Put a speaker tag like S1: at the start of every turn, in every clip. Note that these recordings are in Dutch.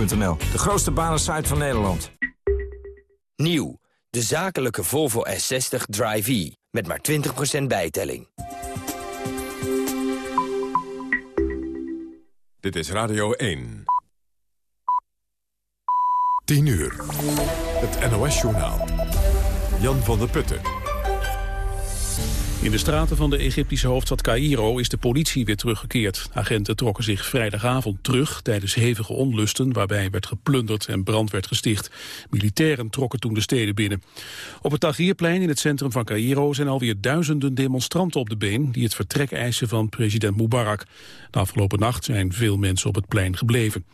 S1: Volvo.nl, de grootste banensite van Nederland.
S2: Nieuw, de zakelijke Volvo S60 Drive-E, met maar 20% bijtelling.
S3: Dit is Radio 1. 10 uur. Het NOS-journaal. Jan van der Putten.
S4: In de straten van de Egyptische hoofdstad Cairo is de politie weer teruggekeerd. Agenten trokken zich vrijdagavond terug tijdens hevige onlusten... waarbij werd geplunderd en brand werd gesticht. Militairen trokken toen de steden binnen. Op het Tahrirplein in het centrum van Cairo zijn alweer duizenden demonstranten op de been... die het vertrek eisen van president Mubarak. De afgelopen nacht zijn veel mensen op het plein gebleven.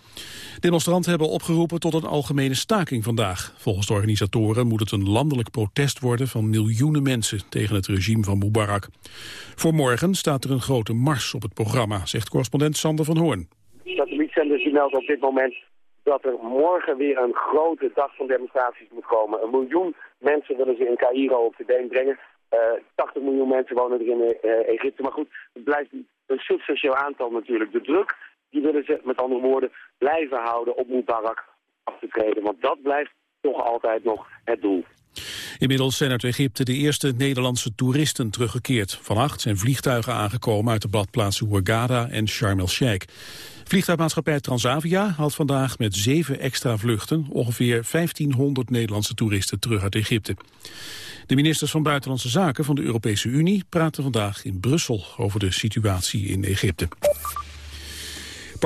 S4: Demonstranten hebben opgeroepen tot een algemene staking vandaag. Volgens de organisatoren moet het een landelijk protest worden van miljoenen mensen tegen het regime van Mubarak. Voor morgen staat er een grote mars op het programma, zegt correspondent Sander van Hoorn.
S5: Satellietzenders die melden op dit moment dat er morgen weer een grote dag van demonstraties moet komen. Een miljoen mensen willen ze in Cairo op de been brengen. Uh, eh, 80 miljoen mensen wonen er in uh, Egypte. Maar goed, het blijft een substantieel aantal natuurlijk. De druk die willen ze met andere woorden blijven houden op Mubarak af te treden. Want dat blijft toch altijd nog het doel.
S4: Inmiddels zijn uit Egypte de eerste Nederlandse toeristen teruggekeerd. Vannacht zijn vliegtuigen aangekomen uit de badplaatsen Hurghada en Sharm el-Sheikh. Vliegtuigmaatschappij Transavia had vandaag met zeven extra vluchten ongeveer 1500 Nederlandse toeristen terug uit Egypte. De ministers van Buitenlandse Zaken van de Europese Unie praten vandaag in Brussel over de situatie in Egypte.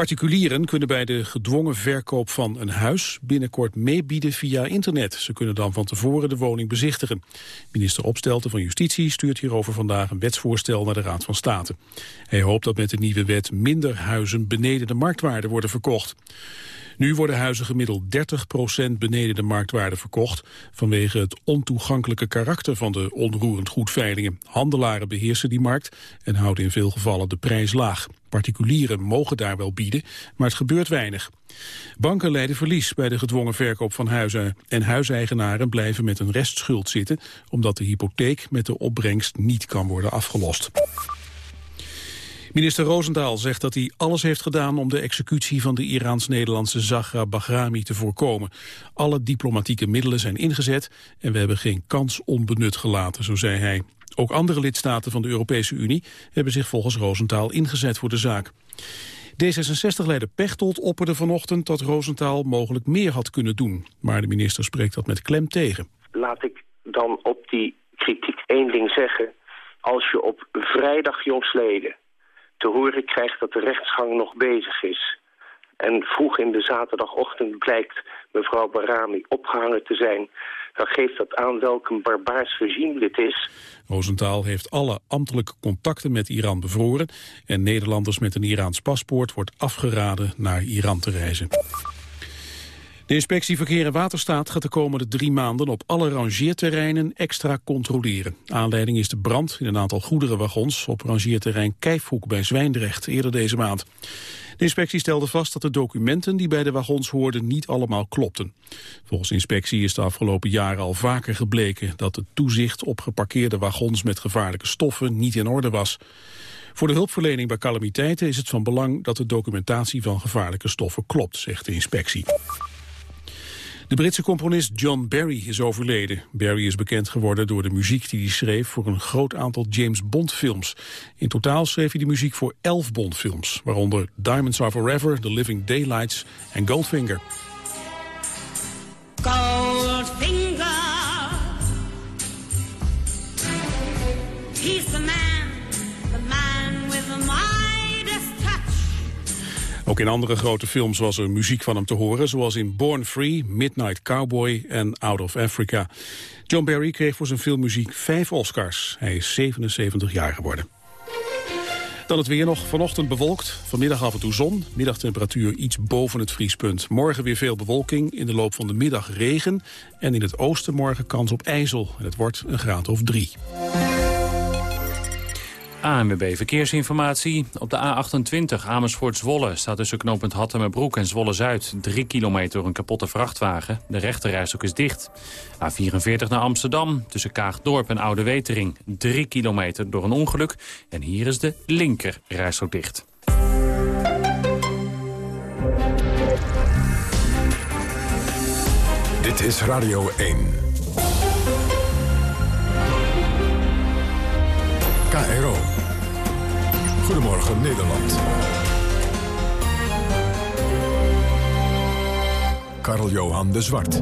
S4: Particulieren kunnen bij de gedwongen verkoop van een huis binnenkort meebieden via internet. Ze kunnen dan van tevoren de woning bezichtigen. Minister Opstelten van Justitie stuurt hierover vandaag een wetsvoorstel naar de Raad van State. Hij hoopt dat met de nieuwe wet minder huizen beneden de marktwaarde worden verkocht. Nu worden huizen gemiddeld 30% beneden de marktwaarde verkocht... vanwege het ontoegankelijke karakter van de onroerend goedveilingen. Handelaren beheersen die markt en houden in veel gevallen de prijs laag. Particulieren mogen daar wel bieden, maar het gebeurt weinig. Banken leiden verlies bij de gedwongen verkoop van huizen... en huiseigenaren blijven met een restschuld zitten... omdat de hypotheek met de opbrengst niet kan worden afgelost. Minister Rosendaal zegt dat hij alles heeft gedaan om de executie van de Iraans-Nederlandse Zahra Bahrami te voorkomen. Alle diplomatieke middelen zijn ingezet en we hebben geen kans onbenut gelaten, zo zei hij. Ook andere lidstaten van de Europese Unie hebben zich volgens Rosenthal ingezet voor de zaak. D66-leider Pechtold opperde vanochtend dat Rosenthal mogelijk meer had kunnen doen. Maar de minister spreekt dat met klem tegen.
S6: Laat ik dan op die kritiek één ding zeggen. Als je op vrijdag jongsleden te horen krijgt dat de rechtsgang nog bezig is... en vroeg in de zaterdagochtend blijkt mevrouw Barami opgehangen te zijn... dan geeft dat aan welk een barbaars regime dit is.
S4: Rosenthal heeft alle ambtelijke contacten met Iran bevroren... en Nederlanders met een Iraans paspoort wordt afgeraden naar Iran te reizen. De inspectie Verkeer en Waterstaat gaat de komende drie maanden op alle rangeerterreinen extra controleren. Aanleiding is de brand in een aantal goederenwagons op rangeerterrein Kijfhoek bij Zwijndrecht eerder deze maand. De inspectie stelde vast dat de documenten die bij de wagons hoorden niet allemaal klopten. Volgens de inspectie is de afgelopen jaren al vaker gebleken dat het toezicht op geparkeerde wagons met gevaarlijke stoffen niet in orde was. Voor de hulpverlening bij calamiteiten is het van belang dat de documentatie van gevaarlijke stoffen klopt, zegt de inspectie. De Britse componist John Barry is overleden. Barry is bekend geworden door de muziek die hij schreef voor een groot aantal James Bond films. In totaal schreef hij de muziek voor elf Bond films, waaronder Diamonds Are Forever, The Living Daylights en Goldfinger. Goldfinger ook in andere grote films was er muziek van hem te horen, zoals in Born Free, Midnight Cowboy en Out of Africa. John Barry kreeg voor zijn filmmuziek vijf Oscars. Hij is 77 jaar geworden. Dan het weer nog vanochtend bewolkt, vanmiddag af en toe zon. Middagtemperatuur iets boven het vriespunt. Morgen weer veel bewolking, in de loop van de middag regen. En in het oosten morgen kans op ijzel. En het wordt een graad of drie.
S7: ANWB Verkeersinformatie. Op de A28 Amersfoort-Zwolle staat tussen knooppunt Hattemerbroek en Zwolle-Zuid... 3 kilometer door een kapotte vrachtwagen. De rechterrijstok is dicht. A44 naar Amsterdam tussen Kaagdorp en Oude Wetering. 3 kilometer door een ongeluk. En hier is de linker dicht.
S3: Dit is Radio 1. KRO. Goedemorgen Nederland. Karl-Johan de Zwart.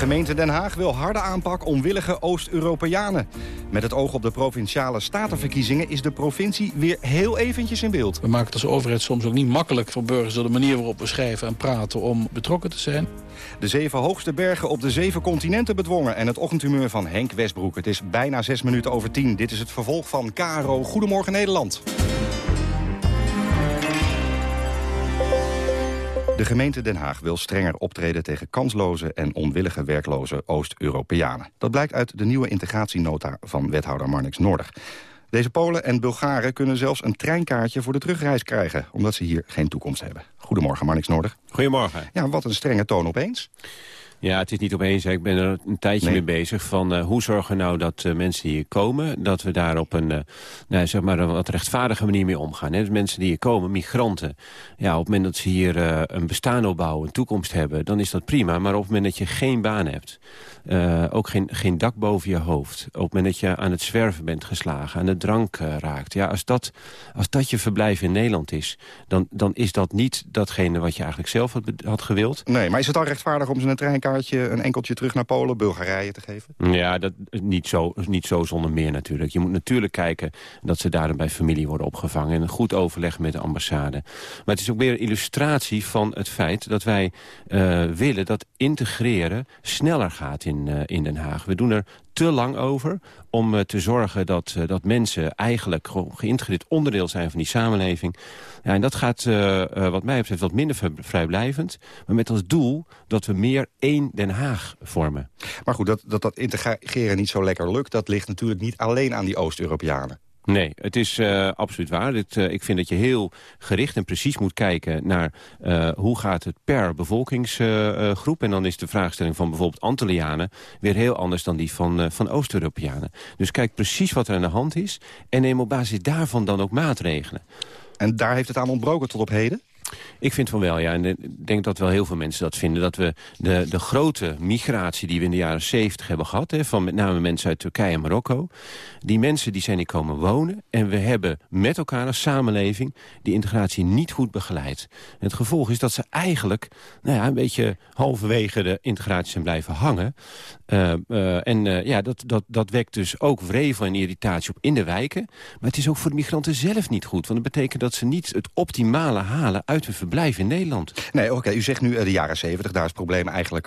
S8: Gemeente Den Haag wil harde aanpak onwillige Oost-Europeanen. Met het oog op de provinciale statenverkiezingen is de provincie weer heel eventjes in beeld.
S9: We maken het als overheid soms ook niet makkelijk voor burgers... door de manier waarop we schrijven en praten om betrokken te zijn.
S8: De zeven hoogste bergen op de zeven continenten bedwongen... en het ochtendhumeur van Henk Westbroek. Het is bijna zes minuten over tien. Dit is het vervolg van KRO Goedemorgen Nederland. De gemeente Den Haag wil strenger optreden tegen kansloze en onwillige werkloze Oost-Europeanen. Dat blijkt uit de nieuwe integratienota van wethouder Marnix Noordig. Deze Polen en Bulgaren kunnen zelfs een treinkaartje voor de terugreis krijgen... omdat ze hier geen toekomst hebben. Goedemorgen, Marnix Noordig.
S10: Goedemorgen.
S8: Ja, wat een strenge toon opeens.
S10: Ja, het is niet opeens. Ik ben er een tijdje
S8: Nee.
S10: mee bezig. Van uh, hoe zorgen we nou dat uh, mensen die hier komen... dat we daar op een, uh, nou, zeg maar een wat rechtvaardige manier mee omgaan. Hè? Dus mensen die hier komen, migranten. Ja, op het moment dat ze hier een bestaan opbouwen, een toekomst hebben... dan is dat prima. Maar op het moment dat je geen baan hebt... ook geen, geen dak boven je hoofd. Op het moment dat je aan het zwerven bent geslagen, aan de drank raakt. Ja, als dat, als dat je verblijf in Nederland is... Dan, dan is dat niet datgene wat je eigenlijk zelf had, had gewild.
S8: Nee, maar is het dan rechtvaardig om ze een treinkaartje een enkeltje terug naar Polen, Bulgarije te geven?
S10: Ja, dat, niet, zo, niet zo zonder meer natuurlijk. Je moet natuurlijk kijken dat ze daar bij familie worden opgevangen... en een goed overleg met de ambassade. Maar het is ook meer een illustratie van het feit dat wij uh, willen... dat integreren sneller gaat in, uh, in Den Haag. We doen er te lang over om uh, te zorgen dat, uh, dat mensen eigenlijk gewoon geïntegreerd onderdeel zijn van die samenleving. Ja, en dat gaat wat mij betreft wat minder vrijblijvend, maar met als doel dat we meer één Den Haag vormen.
S8: Maar goed, dat dat, dat integreren niet zo lekker lukt, dat ligt natuurlijk niet alleen aan die Oost-Europeanen.
S10: Nee, het is uh, absoluut waar. Uh, ik vind dat je heel gericht en precies moet kijken naar uh, hoe gaat het per bevolkingsgroep. en dan is de vraagstelling van bijvoorbeeld Antillianen weer heel anders dan die van, van Oost-Europeanen. Dus kijk precies wat er aan de hand is en neem op basis daarvan dan ook maatregelen.
S8: En daar heeft het aan ontbroken tot op heden?
S10: Ik vind van wel, ja. En ik denk dat wel heel veel mensen dat vinden. Dat we de, de grote migratie die we in de jaren 70 hebben gehad... Hè, van met name mensen uit Turkije en Marokko... die mensen die zijn hier komen wonen... en we hebben met elkaar als samenleving die integratie niet goed begeleid. Het gevolg is dat ze eigenlijk nou ja, een beetje halverwege de integratie zijn blijven hangen. Uh, uh, en uh, ja, dat, dat, dat wekt dus ook wrevel en irritatie op in de wijken. Maar het is ook voor de migranten zelf niet goed. Want dat betekent dat ze niet het optimale halen uit hun verblijf in Nederland.
S8: Nee, oké. U zegt nu de jaren 70, daar is het probleem eigenlijk,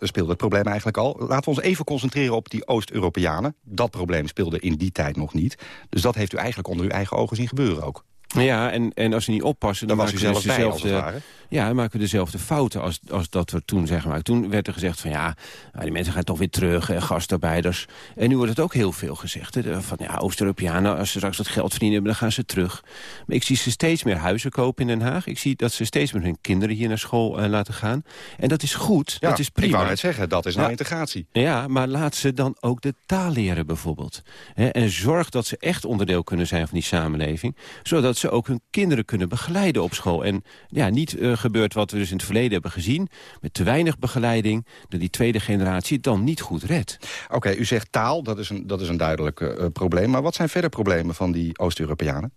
S8: speelde het probleem eigenlijk al. Laten we ons even concentreren op die Oost-Europeanen. Dat probleem speelde in die tijd nog niet. Dus dat heeft u eigenlijk onder uw eigen ogen zien gebeuren ook.
S10: Ja, en, en als we niet oppassen... dan,
S8: dan was u zelf
S10: dus
S8: dezelfde, bij,
S10: Ja, maken we dezelfde fouten als, als dat we toen zeggen. Maar toen werd er gezegd van ja, nou, die mensen gaan toch weer terug, eh, gastarbeiders. En nu wordt het ook heel veel gezegd. Hè, van ja, Oost-Europeanen, als ze straks wat geld verdienen hebben, dan gaan ze terug. Maar ik zie ze steeds meer huizen kopen in Den Haag. Ik zie dat ze steeds meer hun kinderen hier naar school uh, laten gaan. En dat is goed,
S8: ja,
S10: dat is prima.
S8: ik wou net zeggen, dat is nou
S10: ja,
S8: integratie.
S10: Ja, maar laat ze dan ook de taal leren bijvoorbeeld. Hè, en zorg dat ze echt onderdeel kunnen zijn van die samenleving. Zodat ze ook hun kinderen kunnen begeleiden op school. En ja, niet uh, gebeurt wat we dus in het verleden hebben gezien... met te weinig begeleiding, dat die tweede generatie het dan niet goed redt.
S8: Oké, u zegt taal, dat is een, dat is een duidelijk uh, probleem. Maar wat zijn verder problemen van die Oost-Europeanen?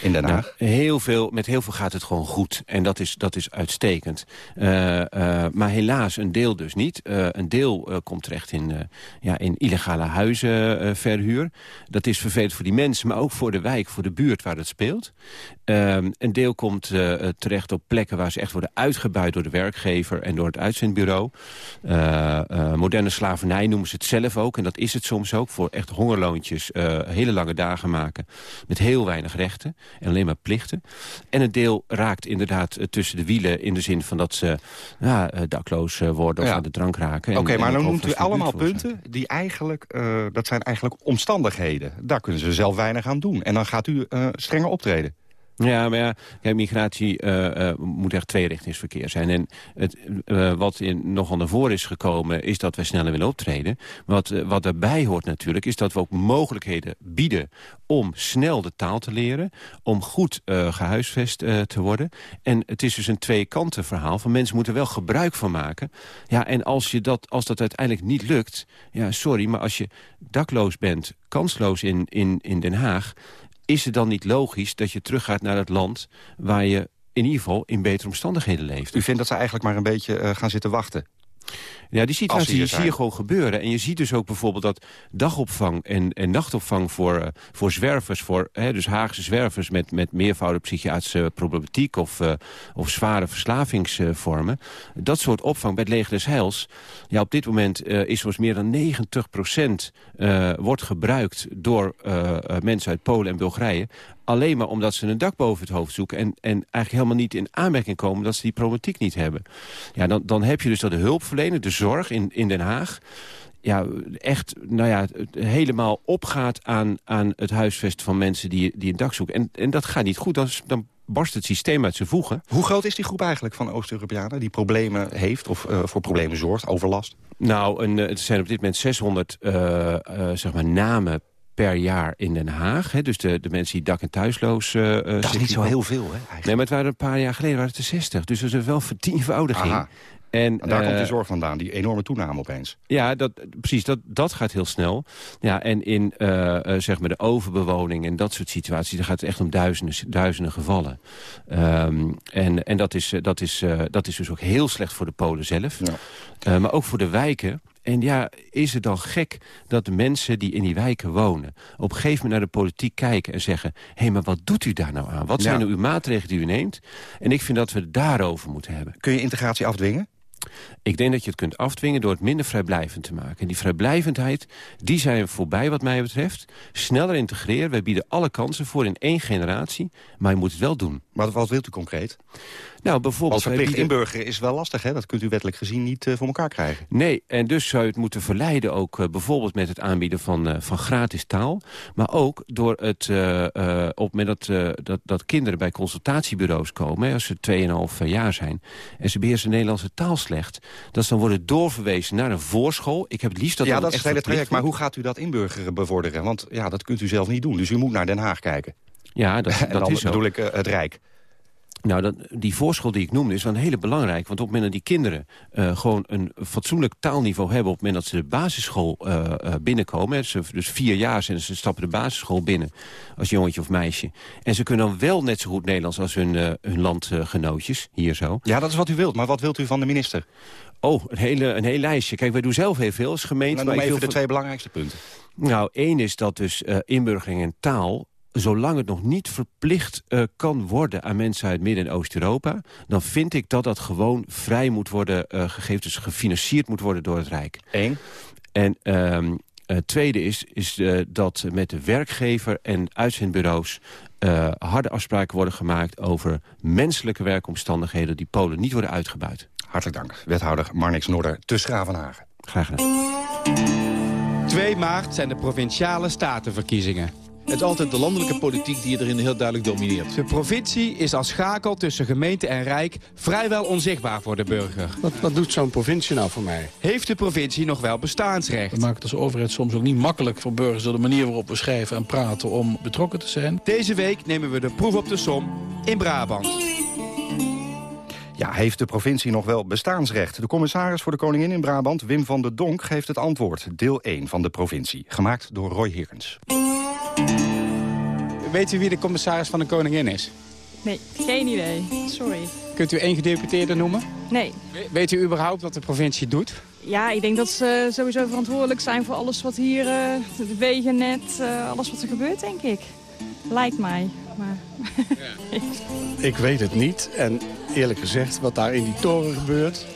S8: In Den Haag?
S10: Nou, heel veel, met heel veel gaat het gewoon goed. En dat is, dat is uitstekend. Uh, uh, maar helaas een deel dus niet. Uh, een deel komt terecht in, ja, in illegale huizenverhuur. dat is vervelend voor die mensen, maar ook voor de wijk, voor de buurt waar het speelt. Een deel komt terecht op plekken waar ze echt worden uitgebuit door de werkgever en door het uitzendbureau. moderne slavernij noemen ze het zelf ook. En dat is het soms ook. Voor echt hongerloontjes hele lange dagen maken. Met heel weinig rechten en alleen maar plichten. En een deel raakt inderdaad tussen de wielen... in de zin van dat ze ja, dakloos worden of ja. aan de drank raken.
S8: Oké, okay, maar dan noemt u allemaal punten die eigenlijk... Dat zijn eigenlijk omstandigheden. Daar kunnen ze zelf weinig aan doen. En dan gaat u strenger optreden.
S10: Ja, maar ja, migratie uh, uh, moet echt tweerichtingsverkeer zijn. En het, uh, wat in, nogal naar voren is gekomen, is dat we sneller willen optreden. Wat, wat daarbij hoort natuurlijk, is dat we ook mogelijkheden bieden om snel de taal te leren, om goed gehuisvest te worden. En het is dus een twee-kanten verhaal, van mensen moeten wel gebruik van maken. Ja, en als, je dat, als dat uiteindelijk niet lukt, ja, sorry, maar als je dakloos bent, kansloos in, in, in Den Haag is het dan niet logisch dat je teruggaat naar het land... waar je in ieder geval in betere omstandigheden leeft?
S8: U vindt dat ze eigenlijk maar een beetje uh, gaan zitten wachten?
S10: Ja, die situatie zie je gewoon gebeuren. En je ziet dus ook bijvoorbeeld dat dagopvang en, en nachtopvang voor, uh, voor zwervers... Voor, hè, dus Haagse zwervers met, met meervoudige psychiatrische problematiek... of, uh, of zware verslavingsvormen. dat soort opvang bij het Leger des Heils... Ja, op dit moment uh, is zoals meer dan 90 procent wordt gebruikt... door mensen uit Polen en Bulgarije alleen maar omdat ze een dak boven het hoofd zoeken... en, en eigenlijk helemaal niet in aanmerking komen dat ze die problematiek niet hebben. Ja, dan, dan heb je dus dat de hulpverlener, de zorg in, in Den Haag ja, echt nou ja, helemaal opgaat aan, aan het huisvesten van mensen die, die een dak zoeken. En, en dat gaat niet goed. Dan, dan barst het systeem uit zijn voegen.
S8: Hoe groot is die groep eigenlijk van Oost-Europeanen... die problemen heeft of uh, voor problemen zorgt, overlast?
S10: Nou, een, het zijn op dit moment 600 uh, uh, zeg maar namen per jaar in Den Haag. Hè? Dus de, de mensen die dak- en thuisloos uh,
S8: Dat is niet zo heel veel, hè? Eigenlijk.
S10: Nee, maar het waren een paar jaar geleden waren het er 60. Dus dat is wel vertienvoudiging.
S8: Aha. En, en daar uh, komt de zorg vandaan, die enorme toename opeens.
S10: Ja, dat, precies, dat, dat gaat heel snel. Ja, en in uh, zeg maar de overbewoning en dat soort situaties... daar gaat het echt om duizenden, duizenden gevallen. Um, en en dat, is, dat, is, dat is dus ook heel slecht voor de Polen zelf. Ja. maar ook voor de wijken. En ja, is het dan gek dat de mensen die in die wijken wonen... op een gegeven moment naar de politiek kijken en zeggen... hé, hey, maar wat doet u daar nou aan? Wat zijn nou uw maatregelen die u neemt? En ik vind dat we het daarover moeten hebben.
S8: Kun je integratie afdwingen?
S10: Ik denk dat je het kunt afdwingen door het minder vrijblijvend te maken. En die vrijblijvendheid, die zijn we voorbij wat mij betreft. Sneller integreren, wij bieden alle kansen voor in één generatie. Maar je moet het wel doen.
S8: Maar wat wilt u concreet?
S10: Nou, bijvoorbeeld...
S8: Verplicht bieden... inburgeren is wel lastig, hè? Dat kunt u wettelijk gezien niet uh, voor elkaar krijgen.
S10: Nee, en dus zou je het moeten verleiden ook uh, bijvoorbeeld met het aanbieden van, uh, van gratis taal. Maar ook door het, op met dat, dat, dat kinderen bij consultatiebureaus komen... Hè, als ze 2,5 jaar zijn en ze beheersen de Nederlandse taal slecht... dat ze dan worden doorverwezen naar een voorschool. Ik heb het liefst dat
S8: Ja, dat is het hele traject, maar hoe gaat u dat inburgeren bevorderen? Want ja, dat kunt u zelf niet doen, dus u moet naar Den Haag kijken.
S10: Ja, dat,
S8: en
S10: dat
S8: dan
S10: is
S8: bedoel ik het Rijk.
S10: Nou, dat, die voorschool die ik noemde is wel een hele belangrijk. Want op het moment dat die kinderen uh, gewoon een fatsoenlijk taalniveau hebben... op het moment dat ze de basisschool uh, uh, binnenkomen... Ze, dus vier jaar zijn ze stappen de basisschool binnen als jongetje of meisje. En ze kunnen dan wel net zo goed Nederlands als hun, hun landgenootjes, hier zo.
S8: Ja, dat is wat u wilt. Maar wat wilt u van de minister?
S10: Oh, een, hele, een heel lijstje. Kijk, wij doen zelf heel veel als gemeente.
S8: Nou,
S10: maar
S8: even de twee belangrijkste punten.
S10: Nou, één is dat dus inburgering en taal zolang het nog niet verplicht uh, kan worden aan mensen uit Midden- en Oost-Europa... dan vind ik dat dat gewoon vrij moet worden uh, gegeven. Dus gefinancierd moet worden door het Rijk.
S8: Eén.
S10: En um, uh, tweede is, is uh, dat met de werkgever en uitzendbureaus... Uh, harde afspraken worden gemaakt over menselijke werkomstandigheden... die Polen niet worden uitgebuit.
S8: Hartelijk dank, wethouder Marnix Noorder te Schravenhagen.
S10: Graag gedaan.
S11: 2 maart zijn de provinciale statenverkiezingen.
S9: Het is altijd de landelijke politiek die erin heel duidelijk domineert.
S11: De provincie is als schakel tussen gemeente en rijk vrijwel onzichtbaar voor de burger.
S12: Wat, wat doet zo'n provincie nou voor mij?
S11: Heeft de provincie nog wel bestaansrecht?
S9: We maken het als overheid soms ook niet makkelijk voor burgers... door de manier waarop we schrijven en praten om betrokken te zijn.
S11: Deze week nemen we de proef op de som in Brabant.
S8: Ja, heeft de provincie nog wel bestaansrecht? De commissaris voor de Koningin in Brabant, Wim van der Donk, geeft het antwoord. Deel 1 van de provincie, gemaakt door Roy Herkens.
S12: Weet u wie de commissaris van de Koningin is?
S13: Nee, geen idee. Sorry.
S12: Kunt u één gedeputeerde noemen?
S13: Nee.
S12: Weet u überhaupt wat de provincie doet?
S13: Ja, ik denk dat ze sowieso verantwoordelijk zijn voor alles wat hier, uh, het wegennet, uh, alles wat er gebeurt, denk ik. Lijkt mij. Maar...
S12: Ja. ik weet het niet. En eerlijk gezegd, wat daar in die toren gebeurt...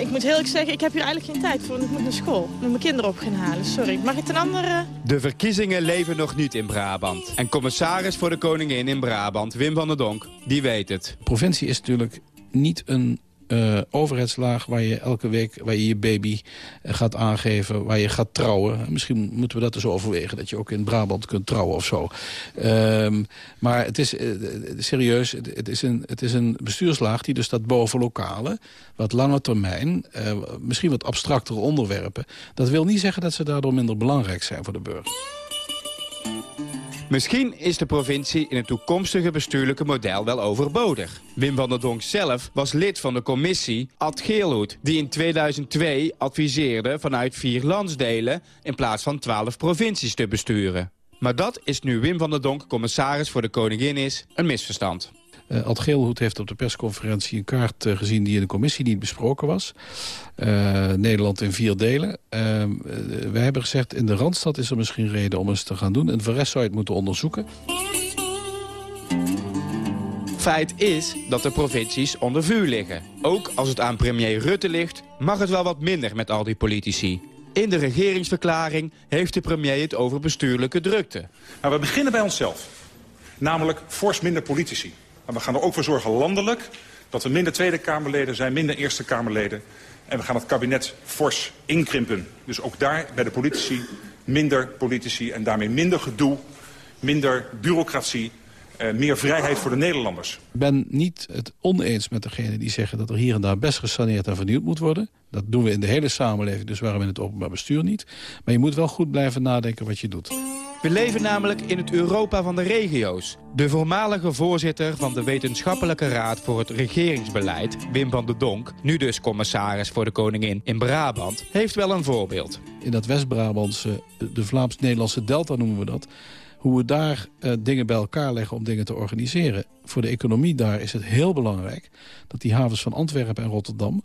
S13: Ik moet heel eerlijk zeggen, ik heb hier eigenlijk geen tijd voor. Ik moet naar school. Ik moet mijn kinderen op gaan halen. Sorry. Mag ik een andere...
S11: De verkiezingen leven nog niet in Brabant. En commissaris voor de koningin in Brabant, Wim van der Donk, die weet het.
S9: De provincie is natuurlijk niet een uh, overheidslaag waar je elke week waar je, je baby uh, gaat aangeven, waar je gaat trouwen. Misschien moeten we dat dus overwegen, dat je ook in Brabant kunt trouwen of zo. Um, maar het is uh, serieus, het, is een, het is een bestuurslaag die dus staat boven lokale, wat lange termijn, misschien wat abstractere onderwerpen. Dat wil niet zeggen dat ze daardoor minder belangrijk zijn voor de burger.
S11: Misschien is de provincie in het toekomstige bestuurlijke model wel overbodig. Wim van der Donk zelf was lid van de commissie Ad Geelhoed... die in 2002 adviseerde vanuit vier landsdelen... in plaats van twaalf provincies te besturen. Maar dat is nu Wim van der Donk commissaris voor de koningin is een misverstand.
S9: Uh, Ad Geelhoed heeft op de persconferentie een kaart uh, gezien... die in de commissie niet besproken was. Uh, Nederland in vier delen. wij hebben gezegd, in de Randstad is er misschien reden om eens te gaan doen. En voor rest zou je het moeten onderzoeken.
S11: Feit is dat de provincies onder vuur liggen. Ook als het aan premier Rutte ligt, mag het wel wat minder met al die politici. In de regeringsverklaring heeft de premier het over bestuurlijke drukte.
S14: Maar we beginnen bij onszelf. Namelijk fors minder politici. Maar we gaan er ook voor zorgen landelijk dat er minder Tweede Kamerleden zijn, minder Eerste Kamerleden. En we gaan het kabinet fors inkrimpen. Dus ook daar bij de politici minder politici en daarmee minder gedoe, minder bureaucratie, eh, meer vrijheid voor de Nederlanders.
S9: Ik ben niet het oneens met degene die zeggen dat er hier en daar best gesaneerd en vernieuwd moet worden. Dat doen we in de hele samenleving, dus waarom in het openbaar bestuur niet. Maar je moet wel goed blijven nadenken wat je doet.
S11: We leven namelijk in het Europa van de regio's. De voormalige voorzitter van de Wetenschappelijke Raad voor het Regeringsbeleid, Wim van der Donk, nu dus commissaris voor de Koningin in Brabant, heeft wel een voorbeeld.
S9: In dat West-Brabantse, de Vlaams-Nederlandse delta noemen we dat, hoe we daar uh, dingen bij elkaar leggen om dingen te organiseren. Voor de economie daar is het heel belangrijk dat die havens van Antwerpen en Rotterdam,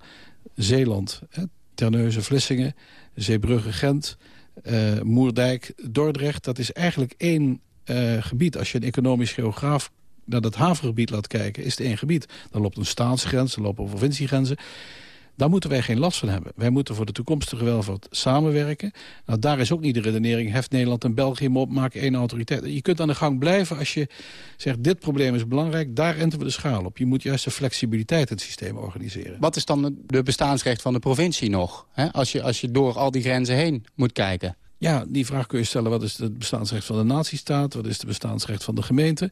S9: Zeeland, hè, Terneuzen, Vlissingen, Zeebrugge, Gent, uh, Moerdijk, Dordrecht... dat is eigenlijk één uh, gebied. Als je een economisch geograaf naar dat havengebied laat kijken... is het één gebied. Dan loopt een staatsgrens, dan lopen provinciegrenzen. Daar moeten wij geen last van hebben. Wij moeten voor de toekomstige welvaart samenwerken. Nou, daar is ook niet de redenering... heft Nederland en België op, maak één autoriteit. Je kunt aan de gang blijven als je zegt... dit probleem is belangrijk, daar enten we de schaal op. Je moet juist de flexibiliteit in het systeem organiseren.
S11: Wat is dan de bestaansrecht van de provincie nog? Hè? Als, je, als je door al die grenzen heen moet kijken.
S9: Ja, die vraag kun je stellen. Wat is het bestaansrecht van de natiestaat? Wat is het bestaansrecht van de gemeente?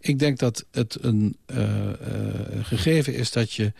S9: Ik denk dat het een uh, uh, gegeven is dat je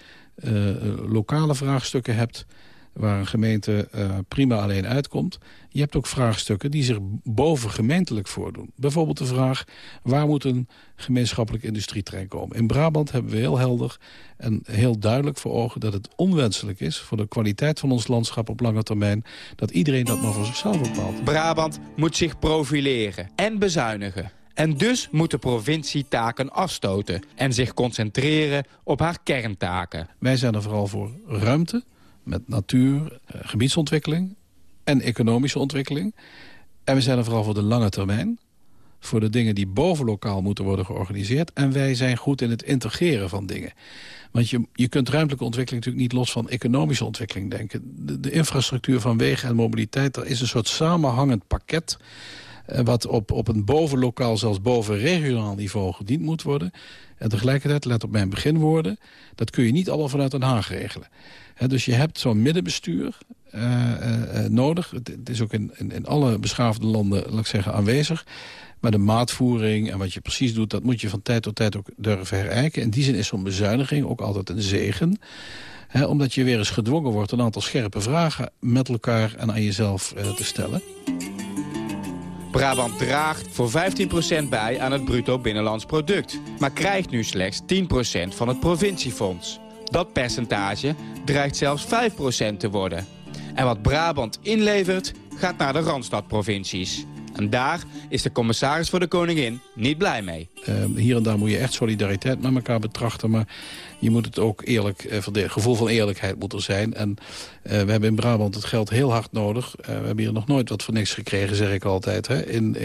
S9: lokale vraagstukken hebt waar een gemeente uh, prima alleen uitkomt. Je hebt ook vraagstukken die zich boven gemeentelijk voordoen. Bijvoorbeeld de vraag, waar moet een gemeenschappelijk industrietrein komen? In Brabant hebben we heel helder en heel duidelijk voor ogen... dat het onwenselijk is voor de kwaliteit van ons landschap op lange termijn... dat iedereen dat maar voor zichzelf bepaalt.
S11: Brabant moet zich profileren en bezuinigen. En dus moet de provincie taken afstoten en zich concentreren op haar kerntaken.
S9: Wij zijn er vooral voor ruimte, met natuur, eh, gebiedsontwikkeling en economische ontwikkeling. En we zijn er vooral voor de lange termijn. Voor de dingen die bovenlokaal moeten worden georganiseerd. En wij zijn goed in het integreren van dingen. Want je, je kunt ruimtelijke ontwikkeling natuurlijk niet los van economische ontwikkeling denken. De, de infrastructuur van wegen en mobiliteit, dat is een soort samenhangend pakket wat op, op een bovenlokaal, zelfs boven regionaal niveau gediend moet worden. En tegelijkertijd, let op mijn beginwoorden, dat kun je niet allemaal vanuit Den Haag regelen. dus je hebt zo'n middenbestuur uh, uh, nodig. Het, is ook in, in, in, alle beschaafde landen, laat ik zeggen, aanwezig. Maar de maatvoering en wat je precies doet... dat moet je van tijd tot tijd ook durven herijken. In die zin is zo'n bezuiniging ook altijd een zegen. omdat je weer eens gedwongen wordt een aantal scherpe vragen... met elkaar en aan jezelf te stellen.
S11: Brabant draagt voor 15% bij aan het bruto binnenlands product... maar krijgt nu slechts 10% van het provinciefonds. Dat percentage dreigt zelfs 5% te worden. En wat Brabant inlevert, gaat naar de Randstadprovincies. En daar is de commissaris voor de Koningin niet blij mee.
S9: Uh, hier en daar moet je echt solidariteit met elkaar betrachten. Maar je moet het ook eerlijk uh, verdelen. Gevoel van eerlijkheid moet er zijn. En uh, we hebben in Brabant het geld heel hard nodig. we hebben hier nog nooit wat voor niks gekregen, zeg ik altijd. Hè? In,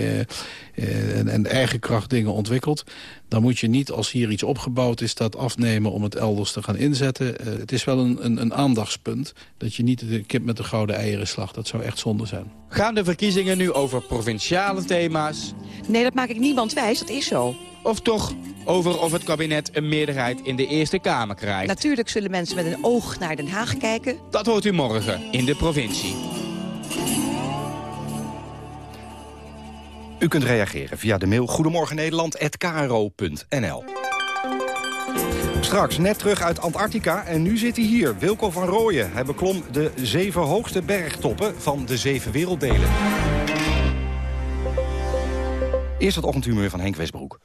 S9: en, en eigen kracht dingen ontwikkeld. Dan moet je niet, als hier iets opgebouwd is, dat afnemen om het elders te gaan inzetten. het is wel een, een, een aandachtspunt. Dat je niet de kip met de gouden eieren slacht. Dat zou echt zonde zijn.
S11: Gaan de verkiezingen nu over provinciale thema's?
S15: Nee, dat maak ik niemand wijs. Dat is zo.
S11: Of toch over of het kabinet een meerderheid in de Eerste Kamer krijgt?
S15: Natuurlijk zullen mensen met een oog naar Den Haag kijken.
S11: Dat hoort u morgen in de provincie.
S8: U kunt reageren via de mail goedemorgennederland.kro.nl. Straks net terug uit Antarctica en nu zit hij hier, Wilco van Rooyen. Hij beklom de zeven hoogste bergtoppen van de zeven werelddelen. Eerst het ochtendhumeur van Henk Westbroek.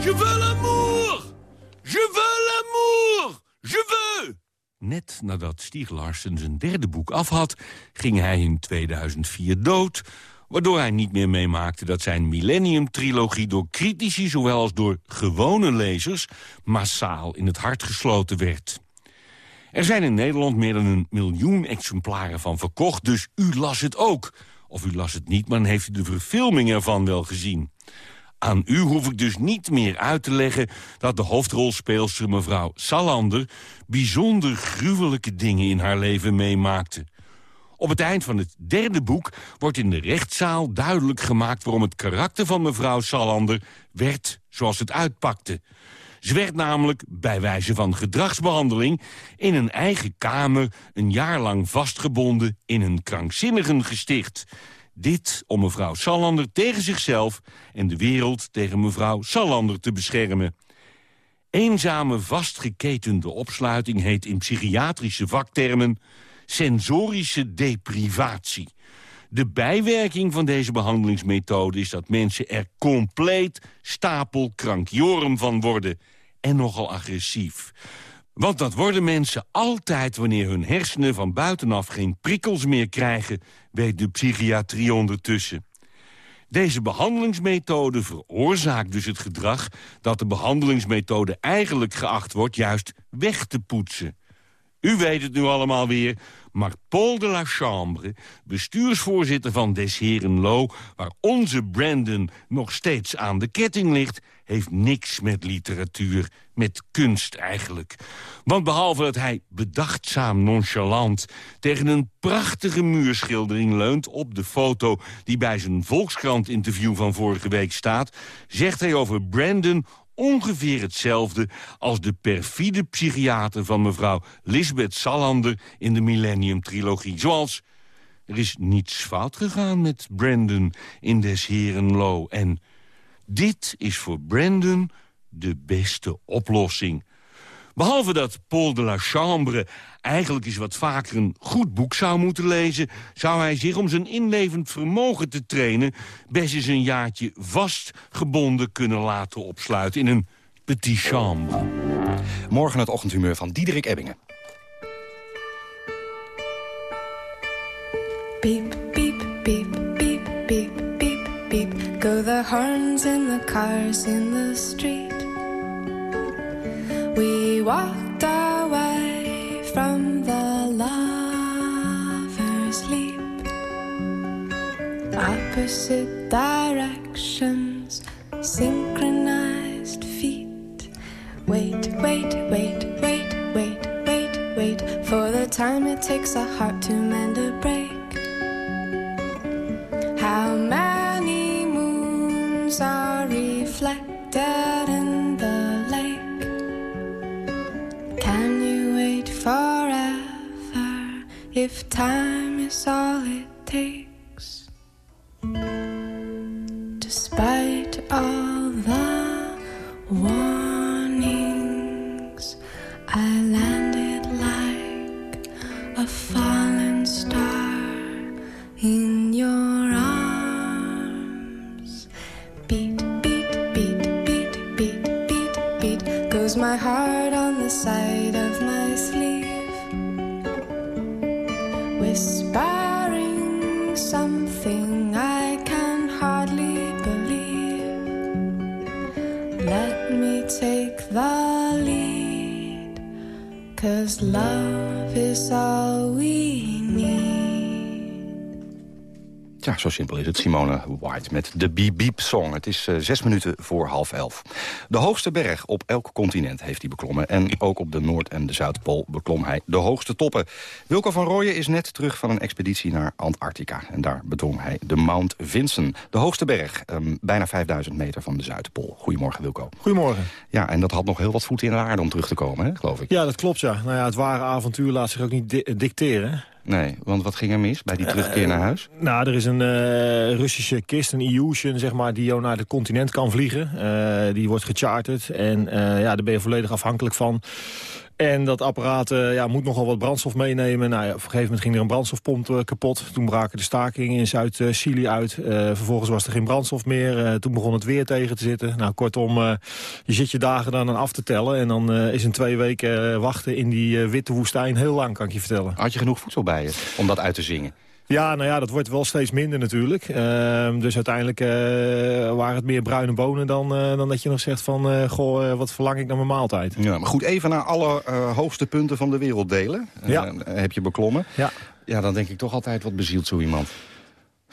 S16: Je veux l'amour! Je veux l'amour! Je veux! Net nadat Stieg Larsen zijn derde boek af had... ging hij in 2004 dood... waardoor hij niet meer meemaakte dat zijn Millennium-trilogie... door critici zowel als door gewone lezers... massaal in het hart gesloten werd. Er zijn in Nederland meer dan een miljoen exemplaren van verkocht... dus u las het ook. Of u las het niet, maar dan heeft u de verfilming ervan wel gezien. Aan u hoef ik dus niet meer uit te leggen dat de hoofdrolspeelster mevrouw Salander bijzonder gruwelijke dingen in haar leven meemaakte. Op het eind van het derde boek wordt in de rechtszaal duidelijk gemaakt waarom het karakter van mevrouw Salander werd zoals het uitpakte. Ze werd namelijk, bij wijze van gedragsbehandeling... in een eigen kamer een jaar lang vastgebonden in een krankzinnigen gesticht. Dit om mevrouw Salander tegen zichzelf en de wereld tegen mevrouw Salander te beschermen. Eenzame vastgeketende opsluiting heet in psychiatrische vaktermen sensorische deprivatie. De bijwerking van deze behandelingsmethode is dat mensen er compleet stapelkrankjorum van worden. En nogal agressief. Want dat worden mensen altijd wanneer hun hersenen van buitenaf geen prikkels meer krijgen, weet de psychiatrie ondertussen. Deze behandelingsmethode veroorzaakt dus het gedrag dat de behandelingsmethode eigenlijk geacht wordt juist weg te poetsen. U weet het nu allemaal weer, maar Paul de la Chambre, bestuursvoorzitter van Des Heren Lo... waar onze Brandon nog steeds aan de ketting ligt... heeft niks met literatuur, met kunst eigenlijk. Want behalve dat hij bedachtzaam nonchalant... tegen een prachtige muurschildering leunt op de foto... die bij zijn Volkskrant-interview van vorige week staat... zegt hij over Brandon ongeveer hetzelfde als de perfide psychiater van mevrouw Lisbeth Salander in de Millennium-trilogie. Zoals, er is niets fout gegaan met Brandon in des heren Lo. En dit is voor Brandon de beste oplossing. Behalve dat Paul de la Chambre eigenlijk eens wat vaker een goed boek zou moeten lezen... zou hij zich om zijn inlevend vermogen te trainen... best eens een jaartje vastgebonden kunnen laten opsluiten in een petit chambre.
S8: Morgen het ochtendhumeur van Diederik Ebbingen.
S17: Beep, beep, beep, beep, beep, beep, beep. Go the horns in the cars in the street. We walked away from the lover's leap. Opposite directions, synchronized feet. Wait, wait, wait, wait, wait, wait, wait. For the time it takes a heart to time
S8: simpel is het. Simone White met de Beep Beep Song. Het is uh, zes minuten voor half elf. De hoogste berg op elk continent heeft hij beklommen. En ook op de Noord- en de Zuidpool beklom hij de hoogste toppen. Wilco van Rooyen is net terug van een expeditie naar Antarctica. En daar bedrong hij de Mount Vinson. De hoogste berg, um, bijna 5000 meter van de Zuidpool. Goedemorgen, Wilco.
S18: Goedemorgen.
S8: Ja, en dat had nog heel wat voeten in de aarde om terug te komen, hè, geloof ik.
S18: Ja, dat klopt, ja. Nou ja, het ware avontuur laat zich ook niet di dicteren.
S8: Nee, want wat ging er mis bij die terugkeer naar huis?
S18: Uh, nou, er is een uh, Russische kist, een Ilyushin, zeg maar, die jou naar het continent kan vliegen. Uh, die wordt gecharterd en ja, daar ben je volledig afhankelijk van. En dat apparaat uh, ja, moet nogal wat brandstof meenemen. Nou, ja, op een gegeven moment ging er een brandstofpomp uh, kapot. Toen braken de stakingen in Zuid-Chili uit. Uh, vervolgens was er geen brandstof meer. toen begon het weer tegen te zitten. Nou, kortom, je zit je dagen dan aan af te tellen. En dan is een twee weken wachten in die witte woestijn heel lang, kan ik je vertellen.
S8: Had je genoeg voedsel bij je om dat uit te zingen?
S18: Ja, nou ja, dat wordt wel steeds minder natuurlijk. Uh, dus uiteindelijk uh, waren het meer bruine bonen dan, uh, dan dat je nog zegt van... uh, goh, wat verlang ik naar mijn maaltijd.
S8: Ja, maar goed, even naar alle hoogste punten van de wereld delen.
S18: Ja.
S8: heb je beklommen.
S18: Ja.
S8: Ja, dan denk ik toch altijd wat bezielt zo iemand.